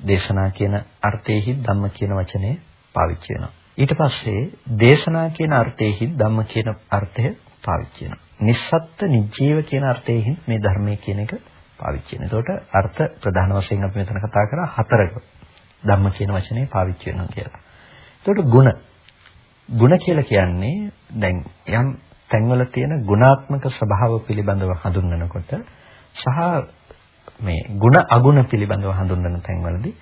දේශනා කියන අර්ථයෙහි ධම්ම කියන වචනේ පාවිච්චි වෙනවා. ඊට පස්සේ දේශනා කියන අර්ථයෙහි ධම්ම කියන අර්ථය පාවිච්චි වෙනවා. නිස්සත්ත්‍ය නිජීව කියන අර්ථයෙන් මේ ධර්මයේ කියන එක පාවිච්චි වෙනවා. ඒකට අර්ථ ප්‍රධාන වශයෙන් අපි මෙතන කතා කරා හතරක. ධම්ම කියන වචනේ පාවිච්චි වෙනවා කියලා. ඒකට ගුණ. ගුණ කියලා කියන්නේ දැන් යම් තැන්වල තියෙන ගුණාත්මක ස්වභාව පිළිබඳව හඳුන්වනකොට සහ මේ ಗುಣ අගුණ පිළිබඳව හඳුන්වන තැන්වලදී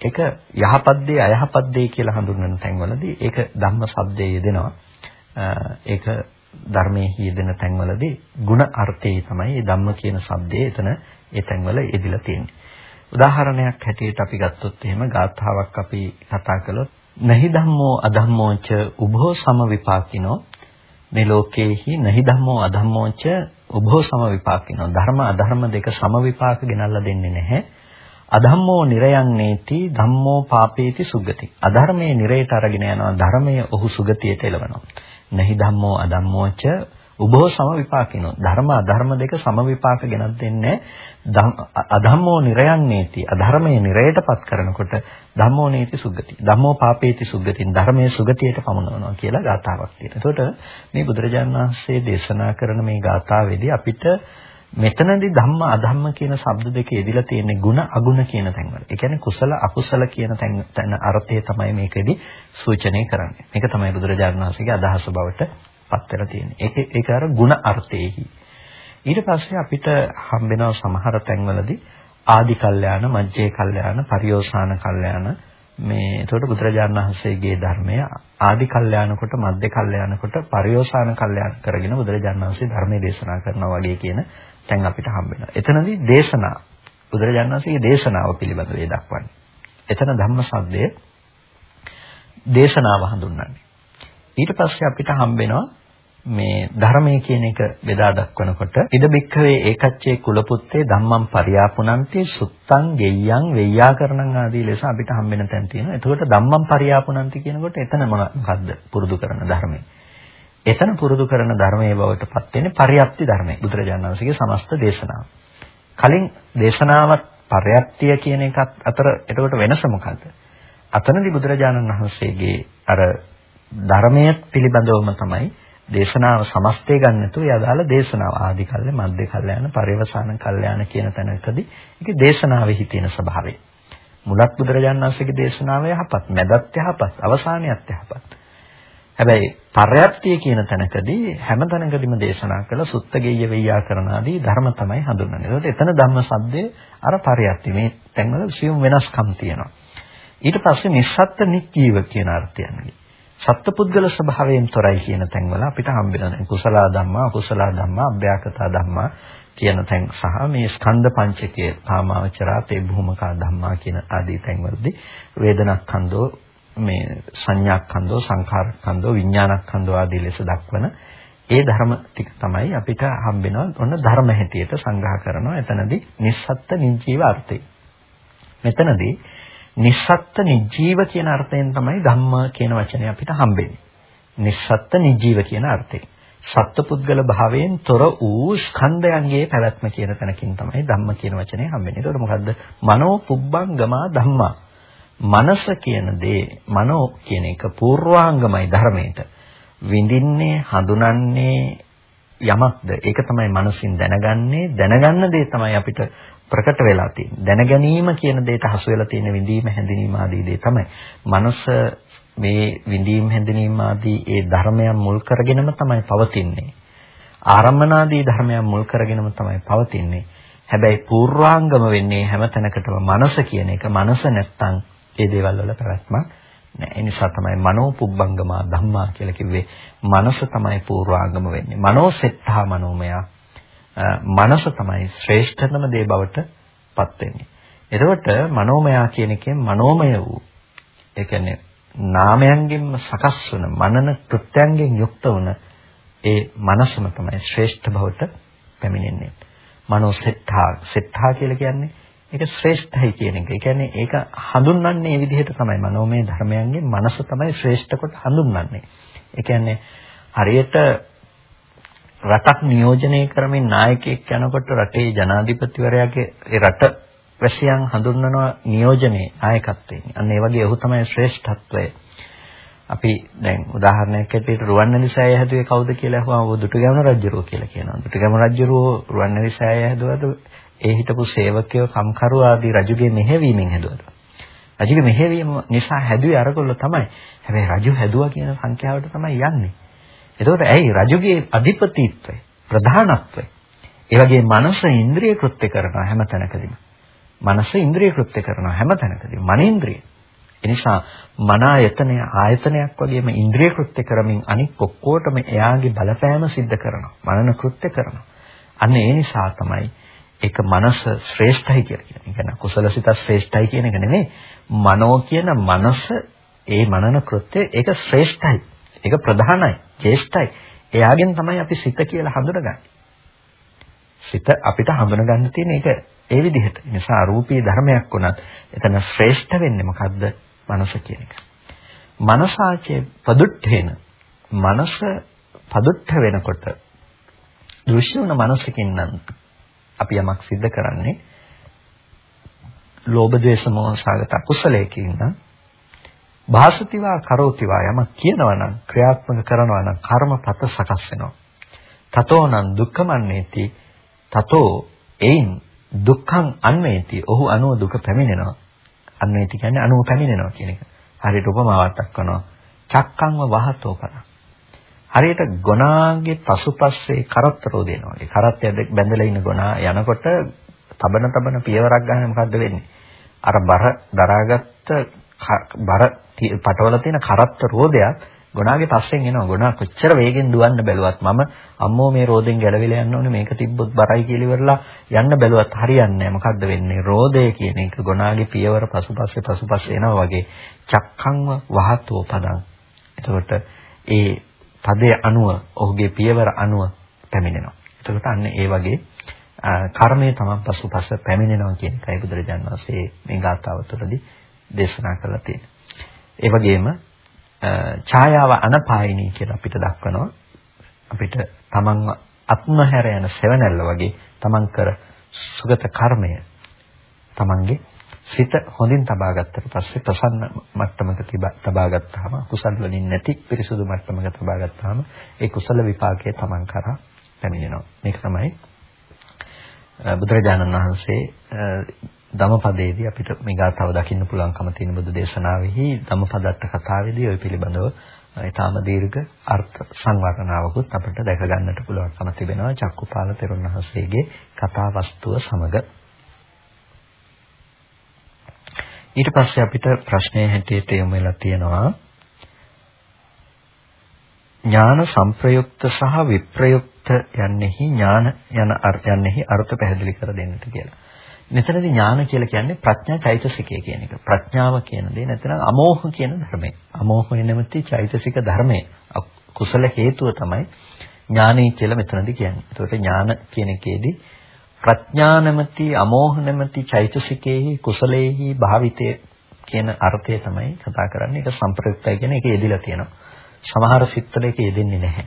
ඒක යහපත් දේ අයහපත් දේ කියලා හඳුන්වන තැන්වලදී ඒක ධම්ම શબ્දයේ යෙදෙනවා. ඒක ධර්මයේ යෙදෙන තැන්වලදී ಗುಣ අර්ථයේ තමයි මේ ධම්ම කියන શબ્දය එතන ඒ තැන්වල යෙදিলা තියෙන්නේ. උදාහරණයක් හැටියට අපි ගත්තොත් එහෙම ගාථාවක් අපි කතා කළොත් නහි ධම්මෝ අධම්මෝච උභෝ සම විපාකිනෝ මේ ලෝකේහි නහි ධම්මෝ අධම්මෝච උභෝ සම විපාකිනෝ ධර්ම අධර්ම දෙක සම විපාක ගෙනල්ලා දෙන්නේ නැහැ. අධම්මෝ නිරයන් නේති ධම්මෝ පාපේති සුගති. අධර්මයේ නිරයට අරගෙන යනවා ධර්මය ඔහු සුගතියට එළවනවා. නහි ධම්මෝ අධම්මෝච උභව සම විපාකිනෝ ධර්ම අධර්ම දෙක සම විපාක ගෙනත් දෙන්නේ අධම්මෝ නිරයන්නේති අධර්මයේ නිරයටපත් කරනකොට ධම්මෝ නේති සුගති ධම්මෝ පාපේති සුගතින් ධර්මයේ සුගතියට පමුණවනවා කියලා ගාථාවක් තියෙනවා. එතකොට මේ බුදුරජාණන් වහන්සේ දේශනා කරන මේ ගාථාවේදී අපිට මෙතනදී ධම්ම අධම්ම කියන શબ્ද දෙකේ යෙදিলা තියෙන්නේ ಗುಣ අගුණ කියන තැන්වල. ඒ කියන්නේ කුසල අකුසල කියන තැන අර්ථය තමයි මේකෙදී සූචනය කරන්නේ. මේක තමයි බුදුරජාණන් වහන්සේගේ අදහස බවට පත් වෙලා තියෙන්නේ. ඒක ඒක අර ಗುಣ අර්ථයේහි. ඊට පස්සේ අපිට හම්බෙනවා සමහර තැන්වලදී ආදි කල්යාණ, මජ්ජේ කල්යාණ, පරියෝසాన කල්යාණ මේ එතකොට බුදුරජාණන් වහන්සේගේ ධර්මය ආදි කල්යාණ කොට මධ්‍ය කල්යාණ කොට පරියෝසాన කල්යාණ කරගෙන බුදුරජාණන් වහන්සේ ධර්මයේ දේශනා කරනවා වගේ කියන තැන් අපිට හම්බෙනවා. එතනදී දේශනා බුදුරජාණන් වහන්සේගේ දේශනාව පිළිබඳව ඒ දක්වන්නේ. එතන ධම්මසද්දය දේශනාව හඳුන්වන්නේ. ඊට පස්සේ අපිට හම්බ වෙනවා මේ ධර්මයේ කියන එක බෙදා දක්වනකොට ඉද බික්ඛවේ ඒකච්චේ කුලපුත්තේ ධම්මං පරියාපුනන්ති සුත්තං ගෙය්‍යං වෙය්‍යාකරණං ආදී ලෙස අපිට හම්බෙන තැන් තියෙනවා. එතකොට ධම්මං පරියාපුනන්ති කියනකොට එතන මොකක්ද පුරුදු කරන ධර්මය. එතන පුරුදු කරන ධර්මයේ බවට පත් වෙන්නේ පරියප්ති ධර්මය. බුදුරජාණන් වහන්සේගේ සමස්ත දේශනාව. කලින් දේශනාවක් පරියප්තිය කියන එකත් අතර එතකොට වෙනස මොකද්ද? අතනදී බුදුරජාණන් වහන්සේගේ අර ධර්මයේ පිළිබඳවම තමයි දේශනාව සමස්තය ගන්න නැතුව යදාල දේශනාව ආදි කල්ලේ මධ්‍ය කල්යාණ පරිවසාන කල්යාණ කියන තැනකදී ඒකේ දේශනාවේ තියෙන ස්වභාවය. මුලත් බුදුරජාණන් වහන්සේගේ දේශනාව යහපත්, මැදත් යහපත්, අවසානියත් යහපත්. හැබැයි පර්යාප්තිය කියන තැනකදී හැම තැනකදීම දේශනා කළ සුත්තගෙය්‍ය වෙయ్యා කරන ආදී ධර්ම තමයි හඳුන්වන්නේ. ඒකට එතන ධම්ම සද්දේ අර පර්යාප්ති මේ තැන්වල සියුම් වෙනස්කම් තියෙනවා. ඊට පස්සේ නිස්සත්ත්‍ය නිජීව කියන අර්ථයන්ගේ සත්පුද්ගල ස්වභාවයෙන් තොරයි කියන තැන්වල අපිට හම්බෙන කුසල ධම්මා අකුසල ධම්මා අභ්‍යාකත ධම්මා කියන තැන් සහ මේ ස්කන්ධ පංචකයේ කාමාවචරාතේ භූමකා ධම්මා කියන ආදී තැන්වලදී වේදනාස්කන්ධෝ මේ සංඥාස්කන්ධෝ සංඛාරස්කන්ධෝ විඥානස්කන්ධෝ ආදී ලෙස දක්වන ඒ ධර්ම ටික තමයි අපිට හම්බෙනවා ඔන්න ධර්ම හැටියට සංග්‍රහ කරනවා. එතනදී නිස්සත්ත්‍ය නිජීව අර්ථය. මෙතනදී නිස්සත්ත්‍ය නිජීව කියන අර්ථයෙන් තමයි ධම්ම කියන වචනේ අපිට හම්බෙන්නේ. නිස්සත්ත්‍ය නිජීව කියන අර්ථයෙන්. සත්පුද්ගල භාවයෙන් තොර වූ ස්කන්ධයන්ගේ පැවැත්ම කියන තැනකින් තමයි ධම්ම කියන වචනේ හම්බෙන්නේ. ඒකට මොකද්ද? මනෝ පුබ්බංගමා ධම්මා. මනස කියන දේ මනෝ කියන එක පූර්වාංගමයි ධර්මයට. විඳින්නේ, හඳුනන්නේ යමක්ද ඒක තමයි මනසින් දැනගන්නේ දැනගන්න දේ තමයි අපිට ප්‍රකට වෙලා තියෙන්නේ දැන ගැනීම කියන දෙයට හසු වෙලා තියෙන විඳීම හැඳිනීම ආදී දේ තමයි මනස මේ විඳීම් හැඳිනීම ආදී ඒ ධර්මයන් මුල් කරගෙනම තමයි පවතින්නේ ආරම්මනාදී ධර්මයන් මුල් කරගෙනම තමයි පවතින්නේ හැබැයි පූර්වාංගම වෙන්නේ හැම තැනකටම මනස කියන එක මනස නැත්තම් ඒ දේවල් වල පැවැත්මක් නෑ. ඒ නිසා තමයි මනෝ පුබ්බංගමා ධම්මා කියලා කිව්වේ. මනස තමයි පූර්වාංගම වෙන්නේ. මනෝසෙත්තා මනෝමය. මනස තමයි ශ්‍රේෂ්ඨතම දේ බවට පත් වෙන්නේ. එතකොට මනෝමය කියන එකෙන් මනෝමය වූ ඒ කියන්නේ නාමයන්ගෙන්ම සකස් වන මනන කෘත්‍යයන්ගෙන් යුක්ත වන ඒ මනසම තමයි ශ්‍රේෂ්ඨ බවට පැමිණෙන්නේ. මනෝසෙත්තා සෙත්තා කියලා කියන්නේ ඒක ශ්‍රේෂ්ඨයි කියන එක. ඒ කියන්නේ ඒක හඳුන්වන්නේ මේ විදිහට තමයි මනෝමය ධර්මයන්ගේ මනස තමයි ශ්‍රේෂ්ඨ කොට හඳුන්වන්නේ. ඒ කියන්නේ හරියට රටක් නියෝජනය කරමින් නායකයෙක් යනකොට රටේ ජනාධිපතිවරයාගේ ඒ රට වැසියන් හඳුන්වනවා නියෝජනයේ නායකත්වයෙන්. අන්න ඒ වගේ ඔහු තමයි ශ්‍රේෂ්ඨත්වය. අපි දැන් උදාහරණයක් ඇටියට රුවන්වැලි සෑය හැදුවේ කවුද කියලා අහුවම දුටුගැමුණු රජුරෝ කියලා කියනවා. දුටුගැමුණු රජුරෝ රුවන්වැලි සෑය හැදුවද ඒ හිටපු සේවකයෝ කම්කරු ආදී රජුගේ මෙහෙවීමෙන් හැදුවද? රජුගේ මෙහෙවීම නිසා හැදුවේ අරගොල්ලෝ තමයි. හැබැයි රජු හැදුවා කියන සංඛ්‍යාවට තමයි යන්නේ. එතකොට ඇයි රජුගේ අධිපතිත්වය, ප්‍රධානත්වය, ඒ වගේ මනස ඉන්ද්‍රිය කෘත්‍ය කරන හැම තැනකදීම. මනස ඉන්ද්‍රිය කෘත්‍ය කරන හැම තැනකදීම මනින්ද්‍රිය. එනිසා මන ආයතනය ආයතනයක් වගේම ඉන්ද්‍රිය කෘත්‍ය කරමින් අනික් ඔක්කොටම එයාගේ බලපෑම සිද්ධ කරනවා. මනන කෘත්‍ය කරනවා. අන්න ඒ නිසා තමයි ඒක මනස ශ්‍රේෂ්ඨයි කියලා කියන්නේ. ඒ කියන්නේ කුසල සිත ශ්‍රේෂ්ඨයි කියන එක නෙමෙයි. මනෝ කියන මනස ඒ මනන කෘත්‍ය ඒක ශ්‍රේෂ්ඨයි. ඒක ප්‍රධානයි, ජේෂ්ඨයි. එයාගෙන් තමයි අපි සිත කියලා හඳුනගන්නේ. සිත අපිට හඳුනගන්න තියෙන එක ඒ විදිහට. නිසා රූපී ධර්මයක් වුණත් එතන ශ්‍රේෂ්ඨ වෙන්නේ මොකද්ද? මනස කියන එක. මනසාචේ පදුට්ඨේන මනස පදුට්ඨ වෙනකොට දෘශ්‍ය වුණ මනසකින් නම් අපි යමක් සිද්ධ කරන්නේ ලෝභ ද්වේෂ මොහ සාගත අකුසලයකින් නම් භාසතිවා කරෝතිවා යමක් කියනවා නම් ක්‍රියාත්මක කරනවා නම් කර්මපත සකස් වෙනවා. තතෝ නම් දුක්ඛමන්නේති තතෝ එයින් දුක්ඛං අන්වේති. ඔහු අනුව දුක පැමිණෙනවා. අන්වේති කියන්නේ අනුව පැමිණෙනවා කියන එක. හරියට උපමාවක් දක්වනවා. චක්කංව වහතෝ පදං. හරියට ගොනාගේ පසුපස්සේ කරත්තරෝ දෙනවා. ඒ කරත්තය බැඳලා ඉන්න ගොනා යනකොට තබන තබන පියවරක් ගන්න මොකද්ද වෙන්නේ? අර බර දරාගත්ත බර පටවල තියෙන කරත්ත රෝදයක් ගොනාගේ පස්සෙන් එනවා. ගොනා කොච්චර වේගෙන් දුවන්න බැලුවත් මම අම්මෝ මේ රෝදෙන් ගැලවිලා යන්න ඕනේ මේක තිබ්බොත් බරයි කියලා ඉවරලා යන්න බැලුවත් හරියන්නේ නැහැ. මොකද්ද වෙන්නේ? රෝදය කියන එක ගොනාගේ පියවර පසුපස්සේ පසුපස්සේ එනවා වගේ චක්ඛංව වහතෝ පදං. එතකොට ඒ පදයේ අනුව ඔහුගේ පියවර අනුව පැමිණෙනවා. එතකොට අන්න ඒ වගේ කර්මය තමයි පසුපස පැමිණෙනවා කියන එකයි බුදුරජාණන් වහන්සේ මේ ගාථාව තුළදී දේශනා කරලා තියෙන්නේ. ඒ වගේම ඡායාව අනපායිනී කියලා අපිට දක්වනවා. අපිට තමන්ව අත්මහැර යන සෙවණැල්ල වගේ තමන් කර සුගත කර්මය තමන්ගේ සිත හොඳින් තබා ගත්තට පස්සේ ප්‍රසන්න මට්ටමක තබා ගත්තාම කුසල් වලින් නැති පිරිසුදු මට්ටමක තබා ගත්තාම ඒ කුසල විපාකය Taman කරා පැමිණෙනවා. මේක තමයි බුදුරජාණන් වහන්සේ ධම්මපදයේදී අපිට මේ ගාථාව දකින්න පුළුවන්කම තියෙන බුදු දේශනාවෙහි ධම්මපදත්ත කතාවේදී ওই පිළිබඳව ඊටාම දීර්ඝ අර්ථ සංවර්ණනාවකුත් අපිට දැක ගන්නට පුළුවන්කම තිබෙනවා. චක්කුපාල තෙරුන් වහන්සේගේ කතා වස්තුව සමග. ඊට පස්සේ අපිට ප්‍රශ්නය හැටියට යොමු වෙලා තියෙනවා. ඥාන සංප්‍රයුක්ත සහ විප්‍රයුක්ත යන්නේහි ඥාන යන යන්නේහි අර්ථ පැහැදිලි කර දෙන්නට කියලා. මෙතනදී ඥාන කියලා කියන්නේ ප්‍රඥා චෛතසිකය කියන එක. ප්‍රඥාව කියන දේ නැත්නම් අමෝහ කියන ධර්මය. අමෝහය නැමැති චෛතසික ධර්මය. කුසල හේතුව තමයි ඥානයි කියලා මෙතනදී කියන්නේ. ඒකට ඥාන කියන එකේදී ප්‍රඥා නැමැති අමෝහ නැමැති චෛතසිකේහි කුසලේහි භාවිතය කියන අර්ථය තමයි කතා කරන්නේ. ඒක සම්ප්‍රයුක්තයි කියන එක යෙදිලා තියෙනවා. සමහර සිත්වල ඒක යෙදෙන්නේ නැහැ.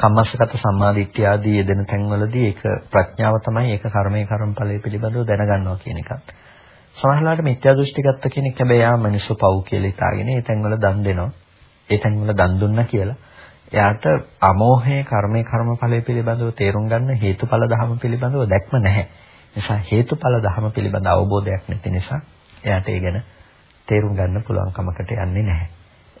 කම්මස්සගත සම්මාදිට්ඨිය ආදී යෙදෙන තැන්වලදී ඒක ප්‍රඥාව තමයි ඒක කර්මයේ කර්මඵලයේ පිළිබඳව දැනගන්නවා කියන එකත්. සමහරවිට මිත්‍යා දෘෂ්ටිගත කෙනෙක් හැබැයි ආ මිනිස්සු පව් කියලා හිතාගෙන ඒ තැන්වල දන් දෙනවා. ඒ තැන්වල දන් දුන්නා කියලා එයාට අමෝහයේ කර්මයේ කර්මඵලයේ පිළිබඳව තේරුම් ගන්න හේතුඵල ධර්ම පිළිබඳව දැක්ම නැහැ. නිසා හේතුඵල ධර්ම පිළිබඳ අවබෝධයක් නැති නිසා එයාට ඒ ගැන තේරුම් ගන්න පුළුවන් කමකට යන්නේ නැහැ.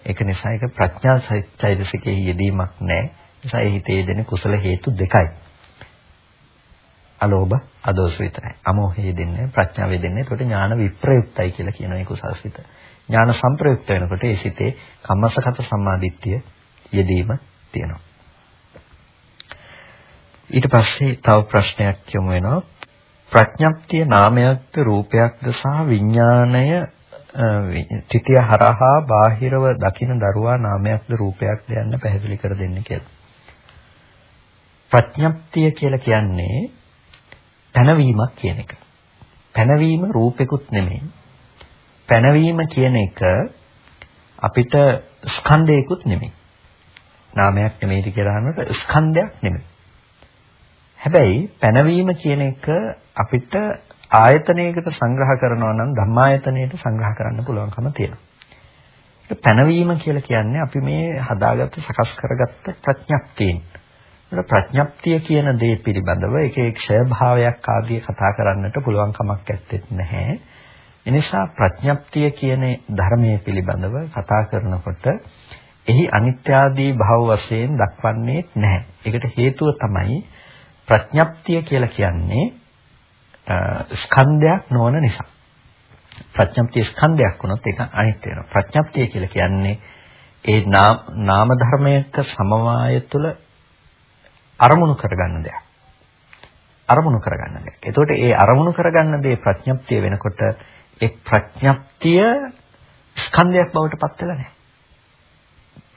ඒක නිසා ඒක ප්‍රඥා චෛතසිකයේ යෙදීමක් නැහැ. නිසා ඒ හිතේ දෙන කුසල හේතු දෙකයි. අලෝභ අදෝස විතරයි. අමෝහය දෙන්නේ ප්‍රඥාව දෙන්නේ. ඒකට ඥාන විප්‍රයුක්තයි කියලා කියන මේ කුසල්සිත. ඥාන සංප්‍රයුක්ත වෙනකොට ඒ සිතේ කම්මසගත සම්මාදිට්ඨිය යෙදීම තියෙනවා. ඊට පස්සේ තව ප්‍රශ්නයක් යොමු වෙනවා. ප්‍රඥප්තිය නාමයක්ද රූපයක්ද සහ විඥාණය තිතිය හරහා බාහිරව දකින දරුවා නාමයක්ද රූපයක්ද යන්න පැහැදිලි කර දෙන්න කියලා. ප්‍රඥප්තිය කියලා කියන්නේ පැනවීමක් කියන එක. පැනවීම රූපෙකුත් නෙමෙයි. පැනවීම කියන එක අපිට ස්කන්ධයකුත් නෙමෙයි. නාමයක් නෙමෙයිද කියලා අහනකොට ස්කන්ධයක් නෙමෙයි. හැබැයි පැනවීම කියන එක අපිට ආයතනයකට සංග්‍රහ කරනවා නම් ධම්මායතනයට සංග්‍රහ කරන්න පුළුවන්කම තියෙනවා. පැනවීම කියලා කියන්නේ අපි මේ හදාගත්ත සකස් කරගත්ත ප්‍රඥප්තියෙන්. ප්‍රඥප්තිය කියන දේ පිළිබඳව එක එක ක්ෂය භාවයක් ආදී කතා කරන්නට පුළුවන් කමක් නැත්තේ නැහැ. එනිසා ප්‍රඥප්තිය කියන ධර්මයේ පිළිබඳව කතා කරනකොට එහි අනිත්‍ය ආදී භව වශයෙන් දක්වන්නේ නැහැ. ඒකට හේතුව තමයි ප්‍රඥප්තිය කියලා කියන්නේ ස්කන්ධයක් නොවන නිසා. ප්‍රඥප්තිය ස්කන්ධයක් වුණොත් ඒක අනිත්‍ය වෙනවා. ප්‍රඥප්තිය කියලා කියන්නේ ඒ නාම ධර්මයක සමவாய තුළ අරමුණු කරගන්න දෙයක්. අරමුණු කරගන්න දෙයක්. එතකොට ඒ අරමුණු කරගන්න දේ ප්‍රඥප්තිය වෙනකොට ඒ ප්‍රඥප්තිය ස්කන්ධයක් බවට පත් වෙලා නැහැ.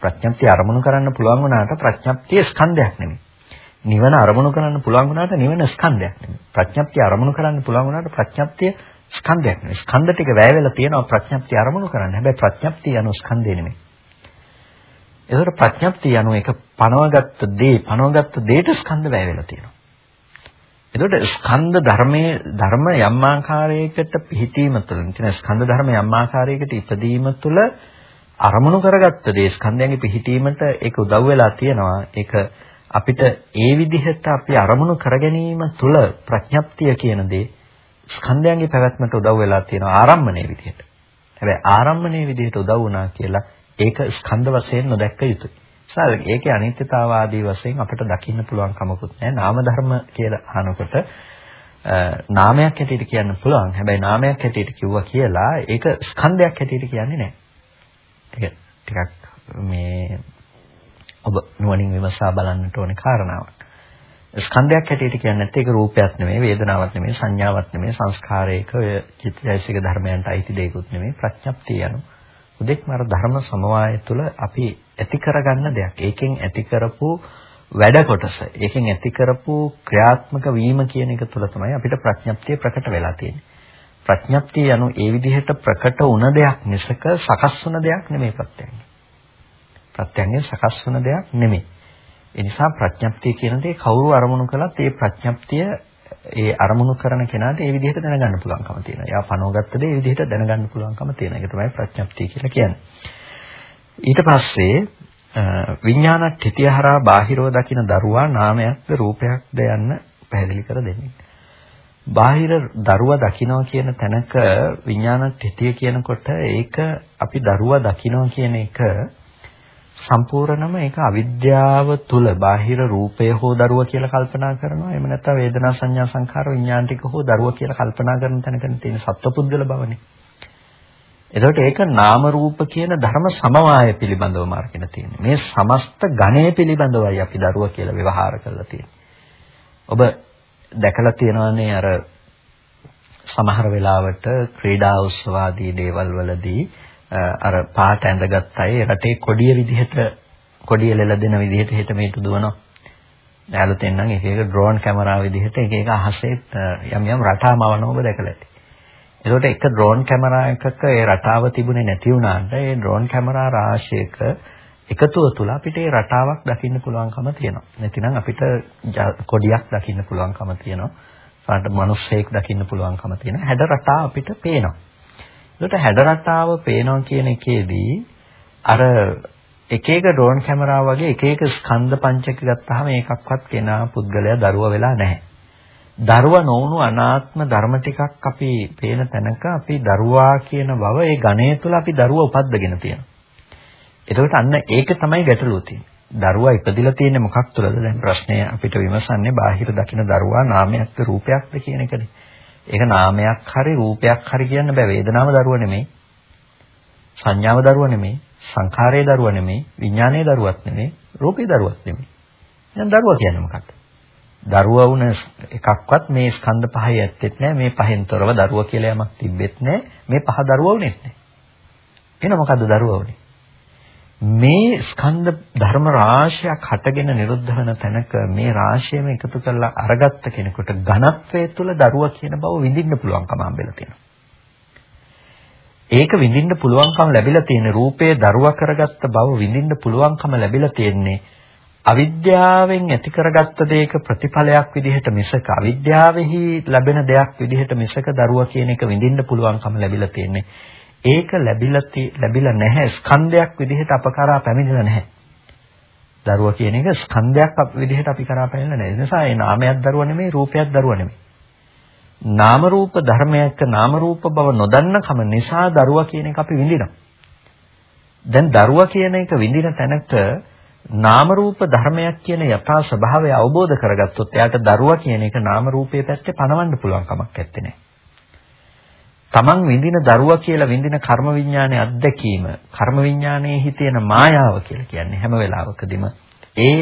ප්‍රඥප්තිය අරමුණු කරන්න පුළුවන් වුණාට ප්‍රඥප්තිය ස්කන්ධයක් නෙමෙයි. නිවන අරමුණු කරන්න පුළුවන් වුණාට නිවන ස්කන්ධයක් නෙමෙයි. ප්‍රඥප්තිය අරමුණු කරන්න පුළුවන් වුණාට ප්‍රඥප්තිය ස්කන්ධයක් නෙමෙයි. ස්කන්ධ ටික වැය වෙලා තියෙනවා ප්‍රඥප්තිය අරමුණු කරන්න. හැබැයි ප්‍රඥප්තිය යන ස්කන්ධය නෙමෙයි. ඒකට ප්‍රඥප්තිය යන එක පනවගත්ත දේ, පනවගත්ත දේට ස්කන්ධ වැය වෙලා තියෙනවා. එතකොට ස්කන්ධ ධර්මයේ ධර්ම යම් ආකාරයකට පිහිටීම තුළ කියන ස්කන්ධ ධර්ම යම් ආකාරයකට ඉපදීම තුළ අරමුණු කරගත්ත දේ ස්කන්ධයන්ගේ පිහිටීමට ඒක උදව් වෙලා තියෙනවා. ඒක අපිට ඒ විදිහට අපි අරමුණු කර ගැනීම තුළ ප්‍රඥප්තිය කියන දේ ස්කන්ධයන්ගේ පැවැත්මට උදව් වෙලා තියෙනවා ආරම්මණය විදිහට. හැබැයි ආරම්මණය විදිහට උදව් වුණා කියලා ඒක ස්කන්ධ වශයෙන් නොදැක්ක යුතුයි. සාල ඒකේ අනිත්‍යතාවාදී වශයෙන් අපිට දකින්න පුළුවන් කමකුත් නැහැ. නාම ධර්ම කියලා අහනකොට නාමයක් හැටියට කියන්න පුළුවන්. හැබැයි නාමයක් හැටියට කිව්වා කියලා ඒක ස්කන්ධයක් හැටියට කියන්නේ නැහැ. ඒක ටිකක් මේ ඔබ නුවණින් විමසා බලන්නට ඕනේ කාරණාවක්. ස්කන්ධයක් හැටියට කියන්නේ නැත්නම් ඒක රූපයක් නෙමෙයි, වේදනාවක් නෙමෙයි, සංඥාවක් නෙමෙයි, සංස්කාරයක ඔය චිත්තයසික ධර්මයන්ට අයිති දෙයක්ුත් නෙමෙයි, ප්‍රඥප්තිය යනු. උදෙක්ම අර ධර්ම සමவாய තුළ අපි ඇති කරගන්න දෙයක්. ඒකෙන් ඇති කරපු වැඩ කොටස, ඒකෙන් ඇති කරපු ක්‍රියාත්මක වීම කියන එක තුළ තමයි අපිට ප්‍රඥප්තිය ප්‍රකට වෙලා තියෙන්නේ. ප්‍රඥප්තිය යනු ඒ විදිහට ප්‍රකට වුණ දෙයක් මිසක සකස් වුණ දෙයක් නෙමෙයි ප්‍රත්‍යයන්. ප්‍රත්‍යයන්ගෙන් සකස් වුණ දෙයක් නෙමෙයි. ඒ නිසා ප්‍රඥප්තිය කියන දේ කවුරු අරමුණු කළත් ඒ ප්‍රඥප්තිය ඒ අරමුණු කරන කෙනාට ඒ විදිහට දැනගන්න පුළුවන්කම තියෙනවා. එයා පනවගත්ත දේ ඒ විදිහට දැනගන්න පුළුවන්කම තියෙනවා. ඒක තමයි ප්‍රඥප්තිය කියලා කියන්නේ. ඊට පස්සේ විඥානත් හිතියහරා බාහිරව දකින දරුවා නාමයක්ද රූපයක්ද යන්න පැහැදිලි කර දෙන්නේ. බාහිර දරුවා දකිනවා කියන තැනක විඥානත් හිතිය කියනකොට ඒක අපි දරුවා දකිනවා කියන එක සම්පූර්ණම ඒක අවිද්‍යාව තුල බාහිර රූපය හෝ දරුව කියලා කල්පනා කරනවා. එහෙම නැත්නම් වේදනා සංඥා සංඛාර විඥාන ටික හෝ දරුව කියලා කල්පනා කරන තැනකනේ තියෙන සත්වපුද්ගල බවනේ. එතකොට ඒක නාම රූප කියන ධර්ම සමவாய පිළිබඳව මාර්ගෙන තියෙන්නේ. මේ සමස්ත ගණය පිළිබඳවයි අපි දරුව කියලා ව්‍යවහාර කරලා තියෙන්නේ. ඔබ දැකලා තියෙනවානේ අර සමහර වෙලාවට ක්‍රීඩා උත්සව ආදී දේවල් වලදී අර පාට ඇඳගත් අය රටේ කොඩිය විදිහට කොඩිය ලෙල දෙන විදිහට හෙට මෙහෙට දුවනවා. දැලුතෙන් නම් එක එක ඩ්‍රෝන් කැමරා විදිහට එක එක අහසේ යම් යම් රටා මවන ඔබ දැකලා ඇති. ඒකට එක ඩ්‍රෝන් කැමරා එකක ඒ රටාව තිබුණේ නැති වුණාට ඒ ඩ්‍රෝන් කැමරා රාශියක එකතුව තුළ අපිට ඒ රටාවක් දකින්න පුළුවන්කම තියෙනවා. නැතිනම් අපිට කොඩියක් දකින්න පුළුවන්කම තියෙනවා. සාන්ට මිනිස්සෙක් දකින්න පුළුවන්කම තියෙනවා. හැඩ රටා අපිට පේනවා. ඒකට හැඩ රටාව පේනවා කියන එකේදී අර එක එක ඩ්‍රෝන් කැමරාව වගේ එක එක ස්කන්ධ පංචක ගත්තාම ඒකක්වත් කෙනා පුද්ගලයා දරුවා වෙලා නැහැ. දරුවා නොවුණු අනාත්ම ධර්ම ටිකක් අපි පේන තැනක අපි දරුවා කියන බව ඒ ගණය තුළ අපි දරුවා උපද්දගෙන තියෙනවා. එතකොට අන්න ඒක තමයි ගැටලුව තියෙන්නේ. දරුවා ඉපදිලා තියෙන්නේ මොකක් තුළද? දැන් ප්‍රශ්නය අපිට විමසන්නේ බාහිර දකින දරුවා නාමයක්ද රූපයක්ද කියන එකනේ. ඒක නාමයක් හරි රූපයක් හරි කියන්න බෑ. වේදනාව දරුවා නෙමෙයි. සංඥාව දරුවා නෙමෙයි. සංඛාරයේ දරුවා නෙමෙයි. විඥානයේ දරුවත් නෙමෙයි. රූපේ දරුවත් නෙමෙයි. දැන් දරුවා කියන්නේ මොකක්ද? දරුවා වුණ එකක්වත් මේ ස්කන්ධ පහේ ඇත්තෙත් නැහැ. මේ පහෙන් තොරව දරුවා කියලා යමක් තිබෙත් නැහැ. මේ පහ දරුවා වුණෙත් නැහැ. එහෙනම් මොකද්ද දරුවා වුනේ? මේ ස්කන්ධ ධර්ම රාශියක් හටගෙන නිරුද්ධ වෙන තැනක මේ රාශියම එකතු කරලා අරගත්ත කෙනෙකුට ඝනත්වයේ තුල දරුවා කියන බව විඳින්න පුළුවන්කම හම්බෙලා තියෙනවා. ඒක විඳින්න පුළුවන්කම ලැබිලා තියෙන රූපයේ දරුවා කරගත්ත බව විඳින්න පුළුවන්කම ලැබිලා තියෙන්නේ අවිද්‍යාවෙන් ඇති කරගත්ත දෙයක ප්‍රතිඵලයක් විදිහට මිසක අවිද්‍යාවෙහි ලැබෙන දෙයක් විදිහට මිසක දරුවා කියන එක විඳින්න පුළුවන්කම ලැබිලා තියෙන්නේ ඒක ලැබිලා ලැබිලා නැහැ ස්කන්ධයක් විදිහට අප කරා පැමිණෙලා නැහැ. දරුවා කියන එක ස්කන්ධයක් විදිහට අපි කරා පැමිණෙලා නැහැ. ඒ නිසා ඒ නාමයක් දරුවා නෙමෙයි රූපයක් දරුවා නෙමෙයි. නාම රූප ධර්මයක නාම රූප බව නොදන්නකම නිසා දරුවා කියන එක අපි විඳිනවා. දැන් දරුවා කියන එක විඳින තැනට නාම රූප ධර්මයක් කියන යථා ස්වභාවය අවබෝධ කරගත්තොත් එයාට දරුවා කියන එක නාම රූපයේ පැත්තේ පණවන්න පුළුවන් කමක් නැත්තේ. තමන් විඳින දරුවා කියලා විඳින කර්ම විඥානයේ අත්දැකීම කර්ම විඥානයේ හිතේන මායාව කියලා කියන්නේ හැම වෙලාවකදීම ඒ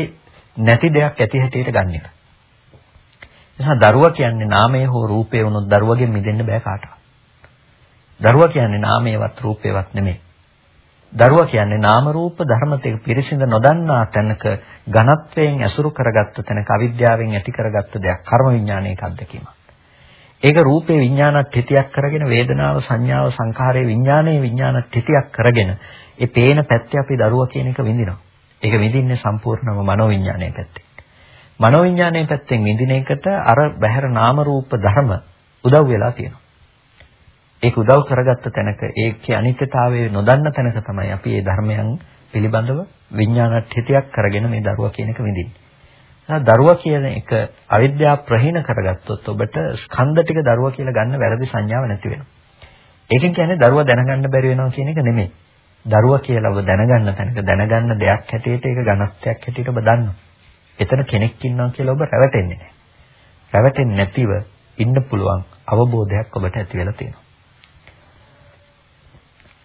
නැති දෙයක් ඇති හැටියට ගන්න එක. නිසා දරුවා කියන්නේ නාමයේ හෝ රූපේ වුණොත් දරුවගෙන් මිදෙන්න බෑ කාටවත්. දරුවා කියන්නේ නාමයේවත් රූපේවත් නෙමෙයි. දරුවා කියන්නේ නාම රූප ධර්ම දෙක පිරිසිඳ නොදන්නා තැනක ඝනත්වයෙන් ඇසුරු කරගත්ත තැනක අවිද්‍යාවෙන් ඇති කරගත්ත දෙයක් කර්ම විඥානයේ අත්දැකීමක්. ඒක රූපේ විඥානත් හිතියක් කරගෙන වේදනාව සංඥාව සංඛාරයේ විඥානයේ විඥානත් හිතියක් කරගෙන ඒ පේන පැත්තේ අපි දරුවා කියන එක විඳිනවා. ඒක විඳින්නේ සම්පූර්ණම මනෝවිඥානයේ පැත්තේ. මනෝවිඥානයේ පැත්තෙන් විඳින එකට අර බහැර නාම රූප ධර්ම උදව් වෙලා තියෙනවා. ඒක උදව් කරගත්ත තැනක ඒකේ අනිත්‍යතාවය නොදන්න තැනක තමයි අපි මේ ධර්මයන් පිළිබඳව විඥානත් හිතියක් කරගෙන මේ දරුවා කියන එක විඳින්නේ. දරුවා කියන එක අවිද්‍යාව ප්‍රහීන කරගත්තොත් ඔබට ස්කන්ධ ටික දරුවා කියලා ගන්න වැරදි සංඥාවක් නැති වෙනවා. ඒකෙන් කියන්නේ දරුවා දැනගන්න බැරි වෙනවා කියන එක නෙමෙයි. දරුවා කියලා ඔබ දැනගන්න තැනක දැනගන්න දෙයක් හැටියට ඒක ඝනත්වයක් හැටියට ඔබ දන්නවා. එතන කෙනෙක් ඉන්නවා කියලා ඔබ රැවටෙන්නේ නැහැ. රැවටෙන්නේ නැතිව ඉන්න පුළුවන් අවබෝධයක් ඔබට ඇති වෙලා තියෙනවා.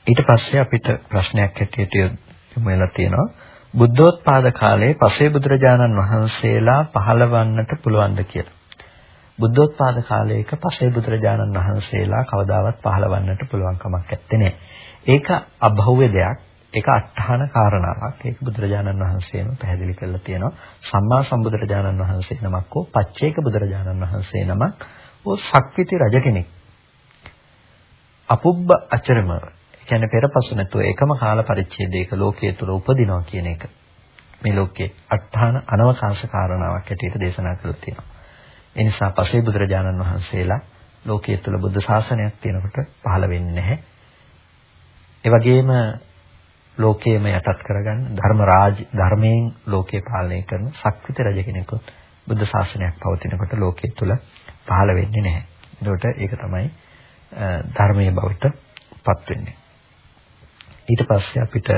ඊට පස්සේ අපිට ප්‍රශ්නයක් හැටියට යොමු වෙලා තියෙනවා. බුද්ධෝත්පාද කාලයේ පසේ බුදුරජාණන් වහන්සේලා පහළවන්නට පුළුවන්ද කියලා. බුද්ධෝත්පාද කාලයක පසේ බුදුරජාණන් වහන්සේලා කවදාවත් පහළවන්නට පුළුවන් කමක් නැත්තේ. ඒක අභෞවේ දෙයක්. ඒක අට්ඨාන කාරණාවක්. ඒක බුදුරජාණන් වහන්සේම පැහැදිලි කරලා තියෙනවා. සම්මා සම්බුදුරජාණන් වහන්සේ නමක් හෝ පච්චේක බුදුරජාණන් වහන්සේ නමක් ඕ සක්විති රජ කෙනෙක්. අපුබ්බ අචරම කියන්නේ පෙරපසු නැතුව එකම කාල පරිච්ඡේදයක ලෝකයේ තුල උපදිනවා කියන එක. මේ ලෝකයේ අට්ඨාන අනවකාශ කාරණාවක් ඇටියට දේශනා කරලා තියෙනවා. ඒ නිසා පසේ බුදුරජාණන් වහන්සේලා ලෝකයේ තුල බුද්ධ ශාසනයක් තියෙනකොට පහළ වෙන්නේ නැහැ. ඒ වගේම ලෝකයේම යටත් කරගන්න ධර්ම රාජ ධර්මයෙන් ලෝකේ පාලනය කරන ශක්තිත රජ කෙනෙකුත් බුද්ධ ශාසනයක් පවතිනකොට ලෝකයේ තුල පහළ වෙන්නේ නැහැ. ඒකට ඒක තමයි ධර්මයේ බවට පත් වෙන්නේ. ඊට පස්සේ අපිට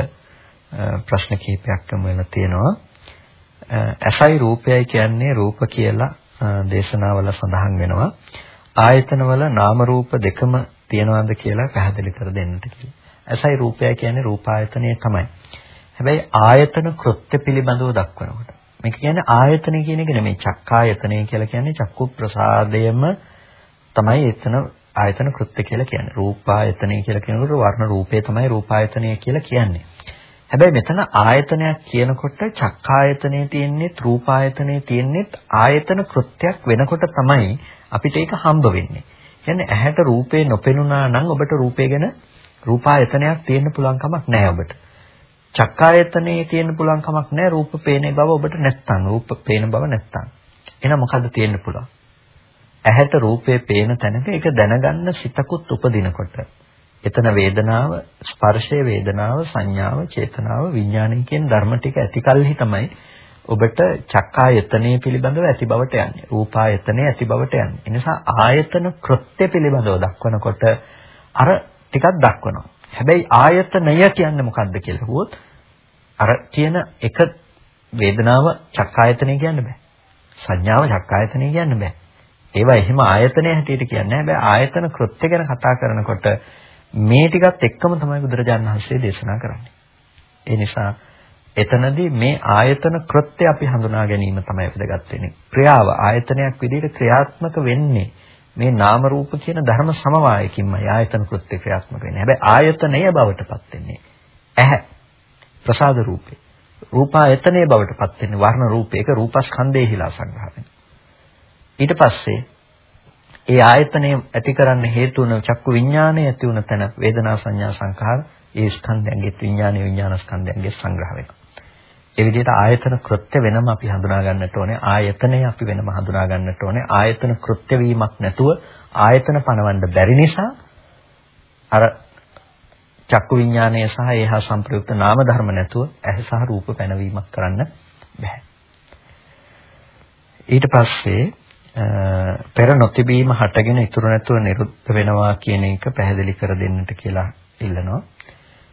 ප්‍රශ්න කිහිපයක් වෙලා තියෙනවා. ඇසයි රූපයයි කියන්නේ රූප කියලා දේශනාවල සඳහන් වෙනවා. ආයතනවල නාම රූප දෙකම තියනවාද කියලා පැහැදිලි කර දෙන්නට කියලා. ඇසයි රූපයයි කියන්නේ රූපායතනය තමයි. හැබැයි ආයතන කෘත්‍ය පිළිබඳව දක්වනකොට මේක කියන්නේ ආයතනය කියන එක නෙමෙයි චක්කායතනය කියලා කියන්නේ චක්කු ප්‍රසාදයම තමයි එතන ආයතන කෘත්‍ය කියලා කියන්නේ. රූපායතනය කියලා කියනකොට වර්ණ රූපේ තමයි රූපායතනය කියලා කියන්නේ. හැබැයි මෙතන ආයතනයක් කියනකොට චක්කායතනයේ තියෙන්නේ රූපායතනයේ තියෙන්නේ ආයතන කෘත්‍යයක් වෙනකොට තමයි අපිට ඒක හම්බ වෙන්නේ. කියන්නේ ඇහැට රූපේ නොපෙනුනා නම් ඔබට රූපේ ගැන රූපායතනයක් තියෙන්න පුළුවන් කමක් නැහැ ඔබට. චක්කායතනයේ තියෙන්න පුළුවන් කමක් නැහැ රූප පේන බව ඔබට නැත්තම් රූප පේන බව නැත්තම්. එහෙනම් මොකද්ද තියෙන්න පුළුවන්? ඇහැට රූපේ පේන තැනක ඒක දැනගන්න සිතකුත් උපදිනකොට එතන වේදනාව, ස්පර්ශයේ වේදනාව, සංඥාව, චේතනාව, විඥානය කියන ධර්ම ටික ඇතිකල්හි තමයි ඔබට චක්කායතනය පිළිබඳව ඇති බවට යන්නේ. රූපායතනය ඇති බවට යන්නේ. ඒ නිසා ආයතන කෘත්‍ය පිළිබඳව දක්වනකොට අර ටිකක් දක්වනවා. හැබැයි ආයතනය කියන්නේ මොකක්ද කියලා හුවොත් අර කියන එක වේදනාව චක්කායතනය කියන්න බෑ. සංඥාව චක්කායතනය කියන්න බෑ. ඒවා එහෙම ආයතනය හැටියට කියන්නේ නැහැ. හැබැයි ආයතන කෘත්‍ය ගැන කතා කරනකොට මේ ටිකත් එක්කම තමයි බුදුරජාණන් වහන්සේ දේශනා කරන්නේ. ඒ නිසා එතනදී මේ ආයතන කෘත්‍ය අපි හඳුනා ගැනීම තමයි වැදගත් වෙන්නේ. ක්‍රියාව ආයතනයක් විදිහට ක්‍රියාත්මක වෙන්නේ මේ නාම රූප කියන ධර්ම සමவாயකින්මයි ආයතන කෘත්‍ය ක්‍රියාත්මක වෙන්නේ. හැබැයි ආයතනය බවටපත් වෙන්නේ ඇහැ ප්‍රසාද රූපේ. රූපායතනයේ බවටපත් වෙන්නේ වර්ණ රූපේක රූපස්කන්ධේහිලා සංග්‍රහ වෙනවා. ඊට පස්සේ ඒ ආයතනය ඇති කරන්න හේතු වන චක්කු විඥානය ඇති වුණ තැන වේදනා සංඥා සංඛාර ඒ ස්කන්ධයන්ගේ විඥානීය විඥාන ස්කන්ධයන්ගේ සංග්‍රහ වෙනවා. ඒ විදිහට ආයතන කෘත්‍ය වෙනම අපි හඳුනා ගන්නට ඕනේ. ආයතනය අපි වෙනම හඳුනා ගන්නට ඕනේ. ආයතන කෘත්‍ය වීමක් නැතුව ආයතන පනවන්න බැරි නිසා අර චක්කු විඥානය සහ ඒහා සංප්‍රයුක්ත නාම ධර්ම නැතුව ඇහැ සහ රූප පැනවීමක් කරන්න බෑ. ඊට පස්සේ පෙර නොතිබීම හටගෙන ඉතුරු නැතුව නිරුද්ධ වෙනවා කියන එක පැහැදිලි කර දෙන්නට කියලා ඉල්ලනවා.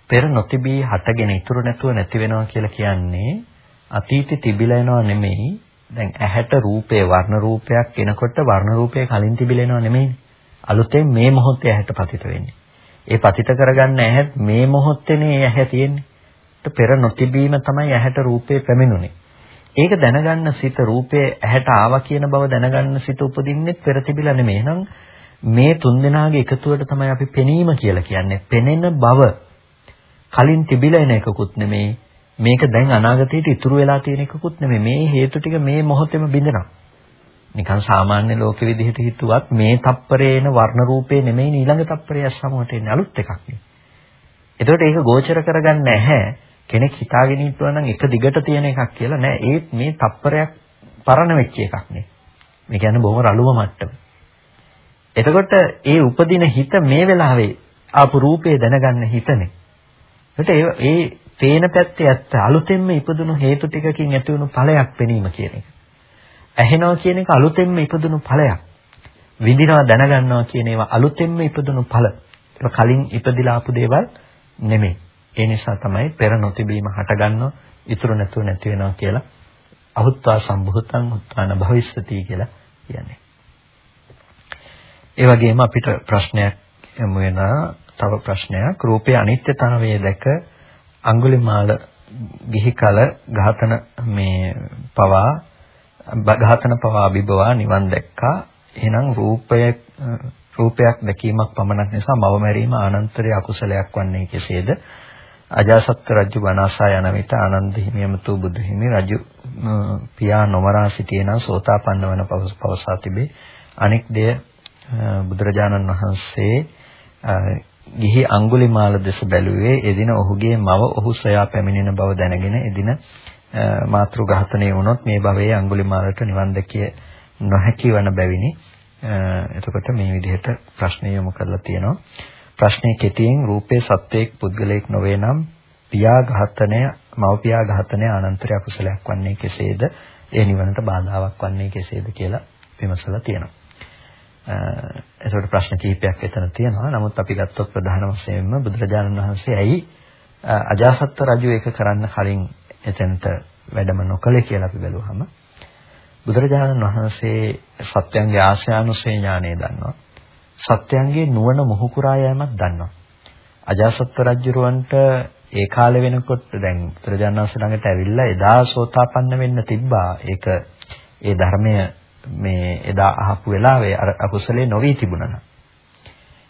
පෙර නොතිබී හටගෙන ඉතුරු නැතුව නැති වෙනවා කියලා කියන්නේ අතීතේ තිබිලා එනවා නෙමෙයි. දැන් ඇහැට රූපේ වර්ණ රූපයක් එනකොට වර්ණ රූපය කලින් තිබිලා එනවා නෙමෙයි. අලුතෙන් මේ මොහොතේ ඇහැට පතිත වෙන්නේ. ඒ පතිත කරගන්න ඇහැ මේ මොහොතේනේ ඇහැ තියෙන්නේ. පෙර නොතිබීම තමයි ඇහැට රූපේ පැමිණුනේ. ඒක දැනගන්න සිත රූපේ ඇහැට ආවා කියන බව දැනගන්න සිත උපදින්නේ පෙර තිබිලා නෙමෙයි. එහෙනම් මේ තුන් දෙනාගේ එකතුවට තමයි අපි පෙනීම කියලා කියන්නේ. පෙනෙන බව කලින් තිබිලා එන එකකුත් නෙමෙයි. මේක දැන් අනාගතයට ඉතුරු වෙලා තියෙන එකකුත් නෙමෙයි. මේ හේතු ටික මේ මොහොතේම බිඳෙනවා. නිකන් සාමාන්‍ය ලෝකෙ විදිහට හිතුවත් මේ තප්පරේ එන වර්ණ රූපේ නෙමෙයි ඊළඟ තප්පරය සමවට එන්නේ අලුත් එකක් නේ. එතකොට ඒක ගෝචර කරගන්න නැහැ. කෙනෙක් හිතාගෙන ඉන්නවා නම් එක දිගට තියෙන එකක් කියලා නෑ. ඒත් මේ තප්පරයක් පරණ වෙච්ච එකක් නේ. මේ කියන්නේ බොහොම රළුව මට්ටම. එතකොට ඒ උපදින හිත මේ වෙලාවේ ආපු රූපේ දැනගන්න හිතනේ. එතකොට ඒ පේන පැත්තේ ඇත්ත අලුතෙන්ම ඉපදුණු හේතු ටිකකින් ඇතිවුණු ඵලයක් පෙනීම කියන එක. ඇහෙනවා කියන එක අලුතෙන්ම ඉපදුණු ඵලයක්. විඳිනවා දැනගන්නවා කියන ඒවා අලුතෙන්ම ඉපදුණු ඵල. ඒක කලින් ඉපදිලා ආපු දේවල් නෙමෙයි. ඒ නිසා තමයි පෙර නොතිබීම හටගන්නව ඉතුරු නැතුව නැති වෙනවා කියලා අහුත්වා සම්භූතං උත්තාන භවිස්සති කියලා කියන්නේ. ඒ වගේම අපිට ප්‍රශ්නයක් යමු වෙන තව ප්‍රශ්නයක්. රූපේ අනිත්‍යතාවය දැක අඟුලිමාල ගිහි කල ඝාතන මේ පවා ඝාතන පවා අභිබවා නිවන් දැක්කා. එහෙනම් රූපය රූපයක් දැකීමක් පමණක් නිසා මව මැරීම ආනන්තරය අකුසලයක් වන්නේ කෙසේද? අජාසත් රජු වනාසා යන විට ආනන්ද හිමියමතු බුදු හිමි රජු පියා නොමරා සිටියන සෝතාපන්න වන පවසා තිබේ. අනෙක් දෙය බුදුරජාණන් වහන්සේ ගිහි අඟුලිමාල දෙස බැලුවේ එදින ඔහුගේ මව ඔහු සොයා පැමිණෙන බව දැනගෙන එදින මාතෘ ඝාතනය වුණොත් මේ භවයේ අඟුලිමාලට නිවන් දැකිය නොහැකි වන බැවිනි. එතකොට මේ විදිහට ප්‍රශ්නය යොමු කරලා තියෙනවා. ප්‍රශ්නේ කෙටියෙන් රූපේ සත්වයක් පුද්ගලයෙක් නොවේ නම් පියා ඝාතනය මව්පියා ඝාතනය අනන්තර අකුසලයක් වන්නේ කෙසේද? ඒ නිවනට බාධාවක් වන්නේ කෙසේද කියලා විමසලා තියෙනවා. එතකොට ප්‍රශ්න කිහිපයක් එතන තියෙනවා. නමුත් අපි ගත්තොත් ප්‍රධාන වශයෙන්ම බුදුරජාණන් වහන්සේ ඇයි අජාසත් රජු ඒක කරන්න කලින් එතනට වැඩම නොකළේ කියලා අපි බැලුවහම බුදුරජාණන් වහන්සේ සත්‍යංගේ ආශ්‍රයානුසේ ඥානය දන්නවා. සත්‍යයන්ගේ නුවණ මොහු කුරා යෑමක් දන්නවා. අජාසත් රජුරවන්ට ඒ කාලේ වෙනකොට දැන් ත්‍රිජානනාංශ ළඟට ඇවිල්ලා එදා සෝතාපන්න වෙන්න තිබ්බා. ඒක ඒ ධර්මය මේ එදා අහපු වෙලාවේ අර අකුසලේ නොවි තිබුණා.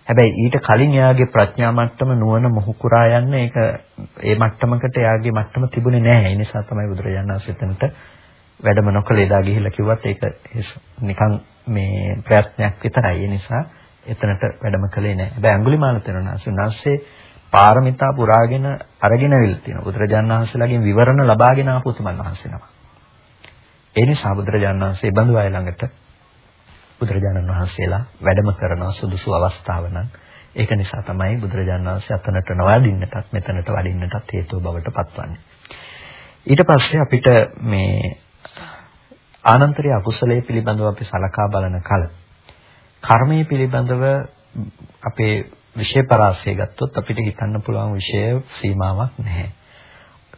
හැබැයි ඊට කලින් එයාගේ ප්‍රඥා මට්ටම නුවණ මොහු කුරා යන්න ඒක ඒ මට්ටමකට එයාගේ මට්ටම තිබුණේ නැහැ. ඒ නිසා තමයි බුදුරජාණන් වහන්සේ එතනට වැඩම නොකළේ එදා ගිහිල්ලා කිව්වත් ඒක නිකන් මේ ප්‍රයත්නයක් විතරයි. ඒ නිසා එතනට වැඩම කළේ නැහැ. හැබැයි අඟුලිමාල තෙරණාසුනාස්සේ පාරමිතා පුරාගෙන අරගෙන අවිල් තියෙනවා. බුදුරජාණන් වහන්සේලාගෙන් විවරණ ලබාගෙන ආපු උතුමන් වහන්සේ නම. ඒ නිසා බුදුරජාණන් වහන්සේ බඳු අය ළඟට බුදුරජාණන් වහන්සේලා වැඩම කරන සුදුසු අවස්ථාව නම් ඒක නිසා තමයි බුදුරජාණන් වහන්සේ අතනට නොවඩින්නටත් මෙතනට වඩින්නටත් හේතුව බවට පත්වන්නේ. ඊට පස්සේ අපිට මේ ආනන්තරී අකුසලයේ පිළිබඳව අපි සලකා බලන කල කර්මයේ පිළිබඳව අපේ විෂය පරාසය ගත්තොත් අපිට හිතන්න පුළුවන් විෂය සීමාවක් නැහැ.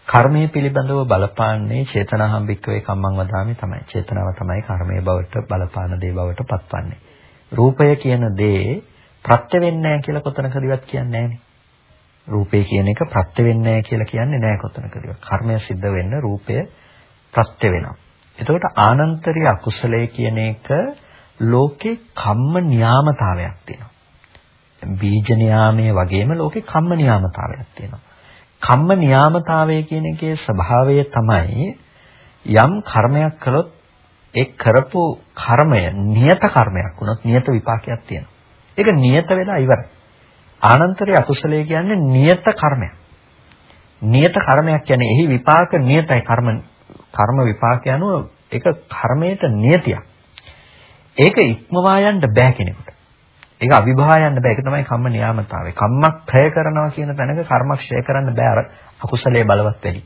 කර්මයේ පිළිබඳව බලපාන්නේ චේතනාහම්බික්කවේ කම්මං වදාමි තමයි. චේතනාව තමයි කර්මයේ බවට බලපාන දේ බවට පත්වන්නේ. රූපය කියන දේ ප්‍රත්‍ය වෙන්නේ නැහැ කියලා කොතනකදවත් කියන්නේ නැහනේ. රූපය කියන එක ප්‍රත්‍ය වෙන්නේ නැහැ කියලා කියන්නේ නැහැ කොතනකදවත්. කර්මය සිද්ධ වෙන්න රූපය ප්‍රත්‍ය වෙනවා. එතකොට ආනන්තරිය අකුසලයේ කියන එක ලෝකේ කම්ම නියාමතාවයක් තියෙනවා. බීජ නියාමයේ වගේම ලෝකේ කම්ම නියාමතාවයක් තියෙනවා. කම්ම නියාමතාවය කියන එකේ ස්වභාවය තමයි යම් කර්මයක් කළොත් ඒ කරපු කර්මය නියත කර්මයක් වුණොත් නියත විපාකයක් තියෙනවා. ඒක නියත වෙලා ඉවරයි. ආනන්තරයේ අකුසලයේ කියන්නේ නියත කර්මයක්. නියත කර්මයක් කියන්නේ එහි විපාක නියතයි කර්ම කර්ම විපාක යනුව ඒක කර්මයට නියතියක්. ඒක ඉක්මවා යන්න බෑ කෙනෙකුට. ඒක අවිභවා යන්න බෑ. ඒක තමයි කම්ම නියාමතාවය. කම්මක් ප්‍රය කරනවා කියන තැනක කර්මක් ක්ෂය කරන්න බෑ අර අකුසලයේ බලවත් වැඩි.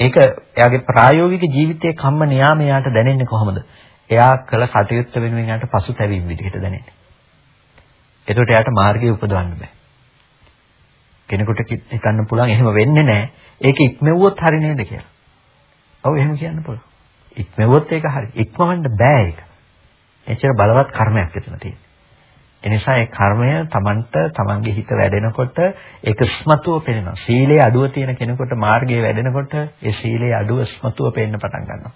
ඒක එයාගේ ප්‍රායෝගික ජීවිතයේ කම්ම නියාමය යාට දැනෙන්නේ කොහොමද? එයා කළ කටයුත්ත වෙනුවෙන් යාට පසුතැවීම විදිහට දැනෙන්නේ. එතකොට එයාට මාර්ගය උපදවන්න බෑ. කෙනෙකුට හිතන්න පුළුවන් එහෙම වෙන්නේ නැහැ. ඒක ඉක්මෙව්වොත් හරි නේද කියලා. ඔව් එහෙම කියන්න පුළුවන්. ඉක්මෙව්වොත් ඒක හරි. ඉක්මවන්න බෑ ඒක. එච්චර බලවත් කර්මයක් එතන තියෙන්නේ. එනිසා ඒ කර්මය Tamanට Tamanගේ හිත වැඩෙනකොට ඒක ස්මතුව පේනවා. සීලේ අඩුව තියෙන කෙනෙකුට මාර්ගයේ වැඩෙනකොට ඒ සීලේ අඩුව ස්මතුව පේන්න පටන් ගන්නවා.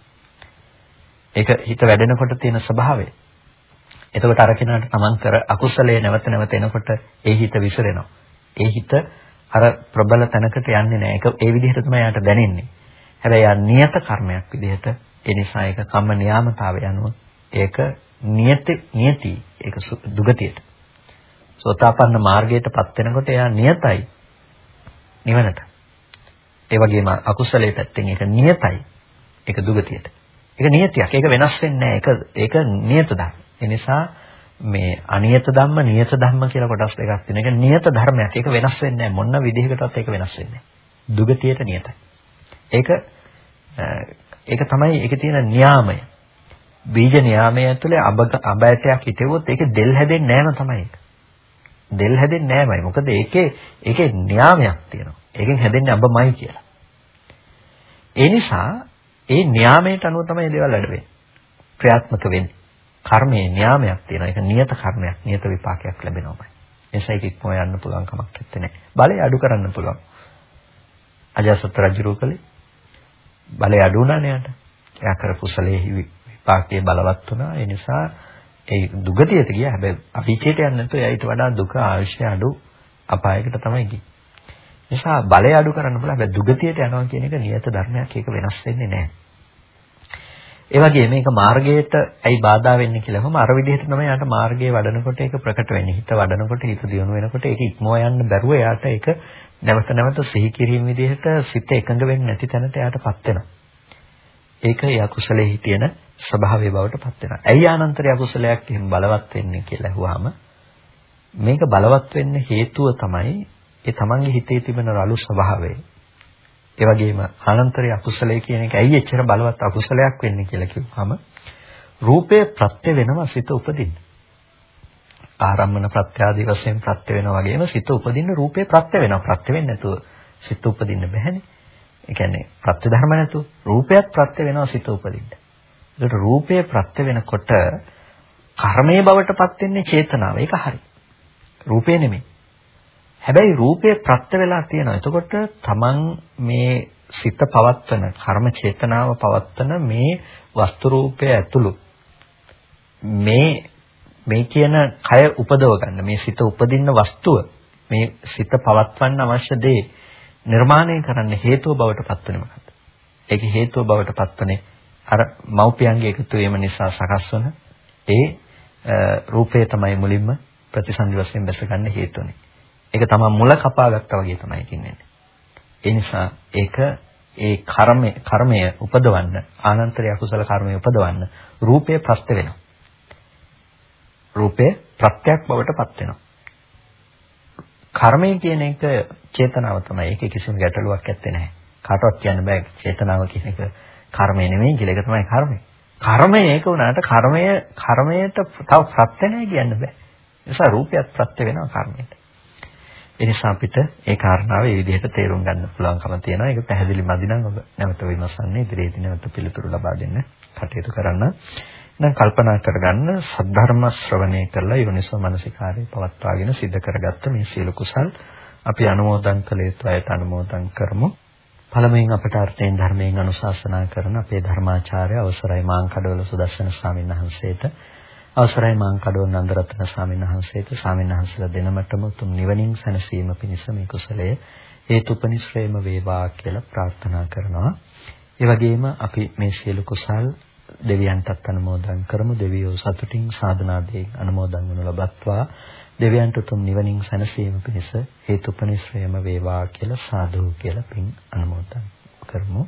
ඒක හිත වැඩෙනකොට තියෙන ස්වභාවය. එතකොට අර කෙනාට Taman කර අකුසලයේ නැවත නැවත එනකොට ඒ හිත විසිරෙනවා. ඒ හිත අර ප්‍රබල තැනකට යන්නේ නැහැ. ඒක ඒ විදිහට තමයි යාට දැනෙන්නේ. හැබැයි ආ නියත කර්මයක් විදිහට ඒ නිසා ඒක කම්ම නියාමතාවය අනුව ඒක නියත නියති ඒක දුගතියට. සෝතාපන්න මාර්ගයටපත් වෙනකොට එයා නියතයි නිවනට. ඒ වගේම අකුසලයේ පැත්තෙන් ඒක නියතයි. ඒක දුගතියට. ඒක නියතියක්. ඒක වෙනස් වෙන්නේ නැහැ. ඒක ඒක නියත ධර්ම. ඒ නිසා මේ අනියත ධම්ම නියත ධම්ම කියලා කොටස් දෙකක් තියෙනවා. ඒක නියත ධර්මයක්. ඒක වෙනස් වෙන්නේ නැහැ. මොන විදිහකටවත් ඒක වෙනස් වෙන්නේ නැහැ. දුගතියට නියතයි. ඒක ඒක තමයි ඒකේ තියෙන න්යාමය. බීජ න්යාමය ඇතුලේ අබ අබයටයක් හිටෙවොත් ඒකේ දෙල් හැදෙන්නේ නැම තමයි ඒක. දෙල් හැදෙන්නේ නැමයි. මොකද ඒකේ ඒකේ න්යාමයක් තියෙනවා. ඒකෙන් හැදෙන්නේ අබමයි කියලා. ඒ නිසා ඒ න්යාමයට අනුව තමයි දේවල් වැඩ වෙන්නේ. ක්‍රියාත්මක වෙන්නේ. කර්මයේ න්යාමයක් තියෙනවා. ඒක නියත කර්මයක්, නියත විපාකයක් ලැබෙනවාමයි. එනිසා ඒක ඉක්මව යන්න පුළුවන් කමක් නැත්තේ. බලය අඩු කරන්න පුළුවන්. අජාසත් රජුරු කලේ බලය අඩු වුණානේ යාට. එයා කරපු සලේ විපාකයේ බලවත් වුණා. ඒ නිසා ඒ දුගතියට ගියා. හැබැයි අපිචේට යන්නේ නැතුව එයා ඊට වඩා දුක ආශ්‍රය අඩු අපායකට තමයි ගියේ. නිසා බලය අඩු කරන්න පුළුවන්. හැබැයි දුගතියට යනවා කියන එක නියත ධර්මයක්. ඒක වෙනස් වෙන්නේ නැහැ. ඒ වගේ මේක මාර්ගයට ඇයි බාධා වෙන්නේ කියලා කොහොම අර විදිහට තමයි යාට මාර්ගයේ වඩනකොට ඒක ප්‍රකට වෙන්නේ. හිත වඩනකොට හිත දියුණු වෙනකොට ඒක ඉක්මව යන්න බැරුව යාට ඒක නැවත නැවත සිහි කිරීම විදිහට සිත එකඟ වෙන්නේ නැති තැනට යාටපත් වෙනවා. ඒක ඒ අකුසලයේ තියෙන ස්වභාවය බවට පත් වෙනවා. ඇයි ආනන්තරය අකුසලයක් එහෙම බලවත් වෙන්නේ කියලා අහුවාම මේක බලවත් වෙන්න හේතුව තමයි ඒ තමන්ගේ හිතේ තිබෙන රළු ස්වභාවය. ඒ වගේම ආනන්තරය අකුසලයේ කියන එක ඇයි එච්චර බලවත් අකුසලයක් වෙන්නේ කියලා කිව්වම රූපය ප්‍රත්‍ය වෙනවා සිත උපදින්න. ආරම්මන ප්‍රත්‍යාදී වශයෙන් ප්‍රත්‍ය වෙනවා වගේම සිත උපදින්න රූපේ ප්‍රත්‍ය වෙනවා. ප්‍රත්‍ය වෙන්නේ නැතුව සිත උපදින්න බැහැනේ. ඒ කියන්නේ ප්‍රත්‍ය ධර්ම නැතුව රූපයත් ප්‍රත්‍ය වෙනවා සිත උපදින්න. ඒකට රූපය ප්‍රත්‍ය වෙනකොට කර්මයේ බවට පත් වෙන්නේ චේතනාව. ඒක හරි. රූපේ නෙමෙයි. හැබැයි රූපේ ප්‍රත්‍ය වෙලා තියෙනවා. එතකොට තමන් මේ සිත පවත්වන කර්ම චේතනාව පවත්වන මේ වස්තු රූපය ඇතුළු මේ මේ කියන කය උපදව ගන්න මේ සිත උපදින්න වස්තුව මේ සිත පවත්වන්න අවශ්‍ය දේ නිර්මාණය කරන්න හේතුව බවට පත්වන්නේ මොකද්ද? ඒකේ හේතුව බවට පත්වන්නේ අර මෞපියන්ගේ එකතු වීම නිසා සකස් වන ඒ රූපය තමයි මුලින්ම ප්‍රතිසන්දි වශයෙන් දැස ගන්න හේතුවනේ. ඒක තමයි මුල කපාගත්තා වගේ තමයි කියන්නේ. ඒ නිසා ඒක ඒ කර්මය කර්මය උපදවන්න ආනන්තරය අකුසල කර්මය උපදවන්න රූපය ප්‍රස්ත වෙනවා. රූපය ප්‍රත්‍යක් බවට පත් වෙනවා. කර්මය කියන එක චේතනාව තමයි. ඒකේ කිසිම ගැටලුවක් ඇත්තේ නැහැ. කාටවත් කියන්න බෑ චේතනාව කියන එක කර්මය නෙමෙයි කියලා. ඒක තමයි කර්මය. කර්මය ඒක වුණාට කර්මය කර්මයට තව ප්‍රත්‍ය නැහැ කියන්න බෑ. ඒ නිසා රූපයත් ප්‍රත්‍ය වෙනවා කර්මයට. ඒ නිසා අපිට ඒ කාරණාව ඒ විදිහට තේරුම් ගන්න පුළුවන්කම තියෙනවා. ඒක පැහැදිලි මදි නම් ඔබ නැවත විමසන්නේ ඉදිරියේදී නැවත පිළිතුරු ලබා දෙන්න කටයුතු කරන්න. දැන් කල්පනා කරගන්න සද්ධර්ම ශ්‍රවණය කරලා යෝනිසෝ මනසිකාරය පවත්වාගෙන සිද්ධ කරගත්ත මේ සීල කුසල් අපි අනුමෝදන් කළ යුතු අයට අනුමෝදන් කරමු. පළමුවෙන් අපට අර්ථයෙන් ධර්මයෙන් අනුශාසනා කරන අපේ ධර්මාචාර්ය අවසරයි මාංකඩවල සුදස්සන ස්වාමීන් වහන්සේට අවසරයි මාංකඩවල නන්දරත්න ස්වාමීන් වහන්සේට. ස්වාමීන් වහන්සේලා දෙනමතම උතුම් නිවනින් සැනසීම පිණිස මේ කුසලය හේතුපනිශ්‍රේම වේවා කියලා ප්‍රාර්ථනා කරනවා. ඒ වගේම අපි මේ සියලු කුසල් දෙවියන්ටත් අනුමෝදන් කරමු. දෙවියෝ සතුටින් සාධනාදී අනුමෝදන් වනු ලබත්වා. දෙවියන්ට උතුම් නිවනින් සැනසීම පිණිස හේතුපනිශ්‍රයම වේවා කියලා සාදු කියලා පින් අනුමෝදන් කරමු.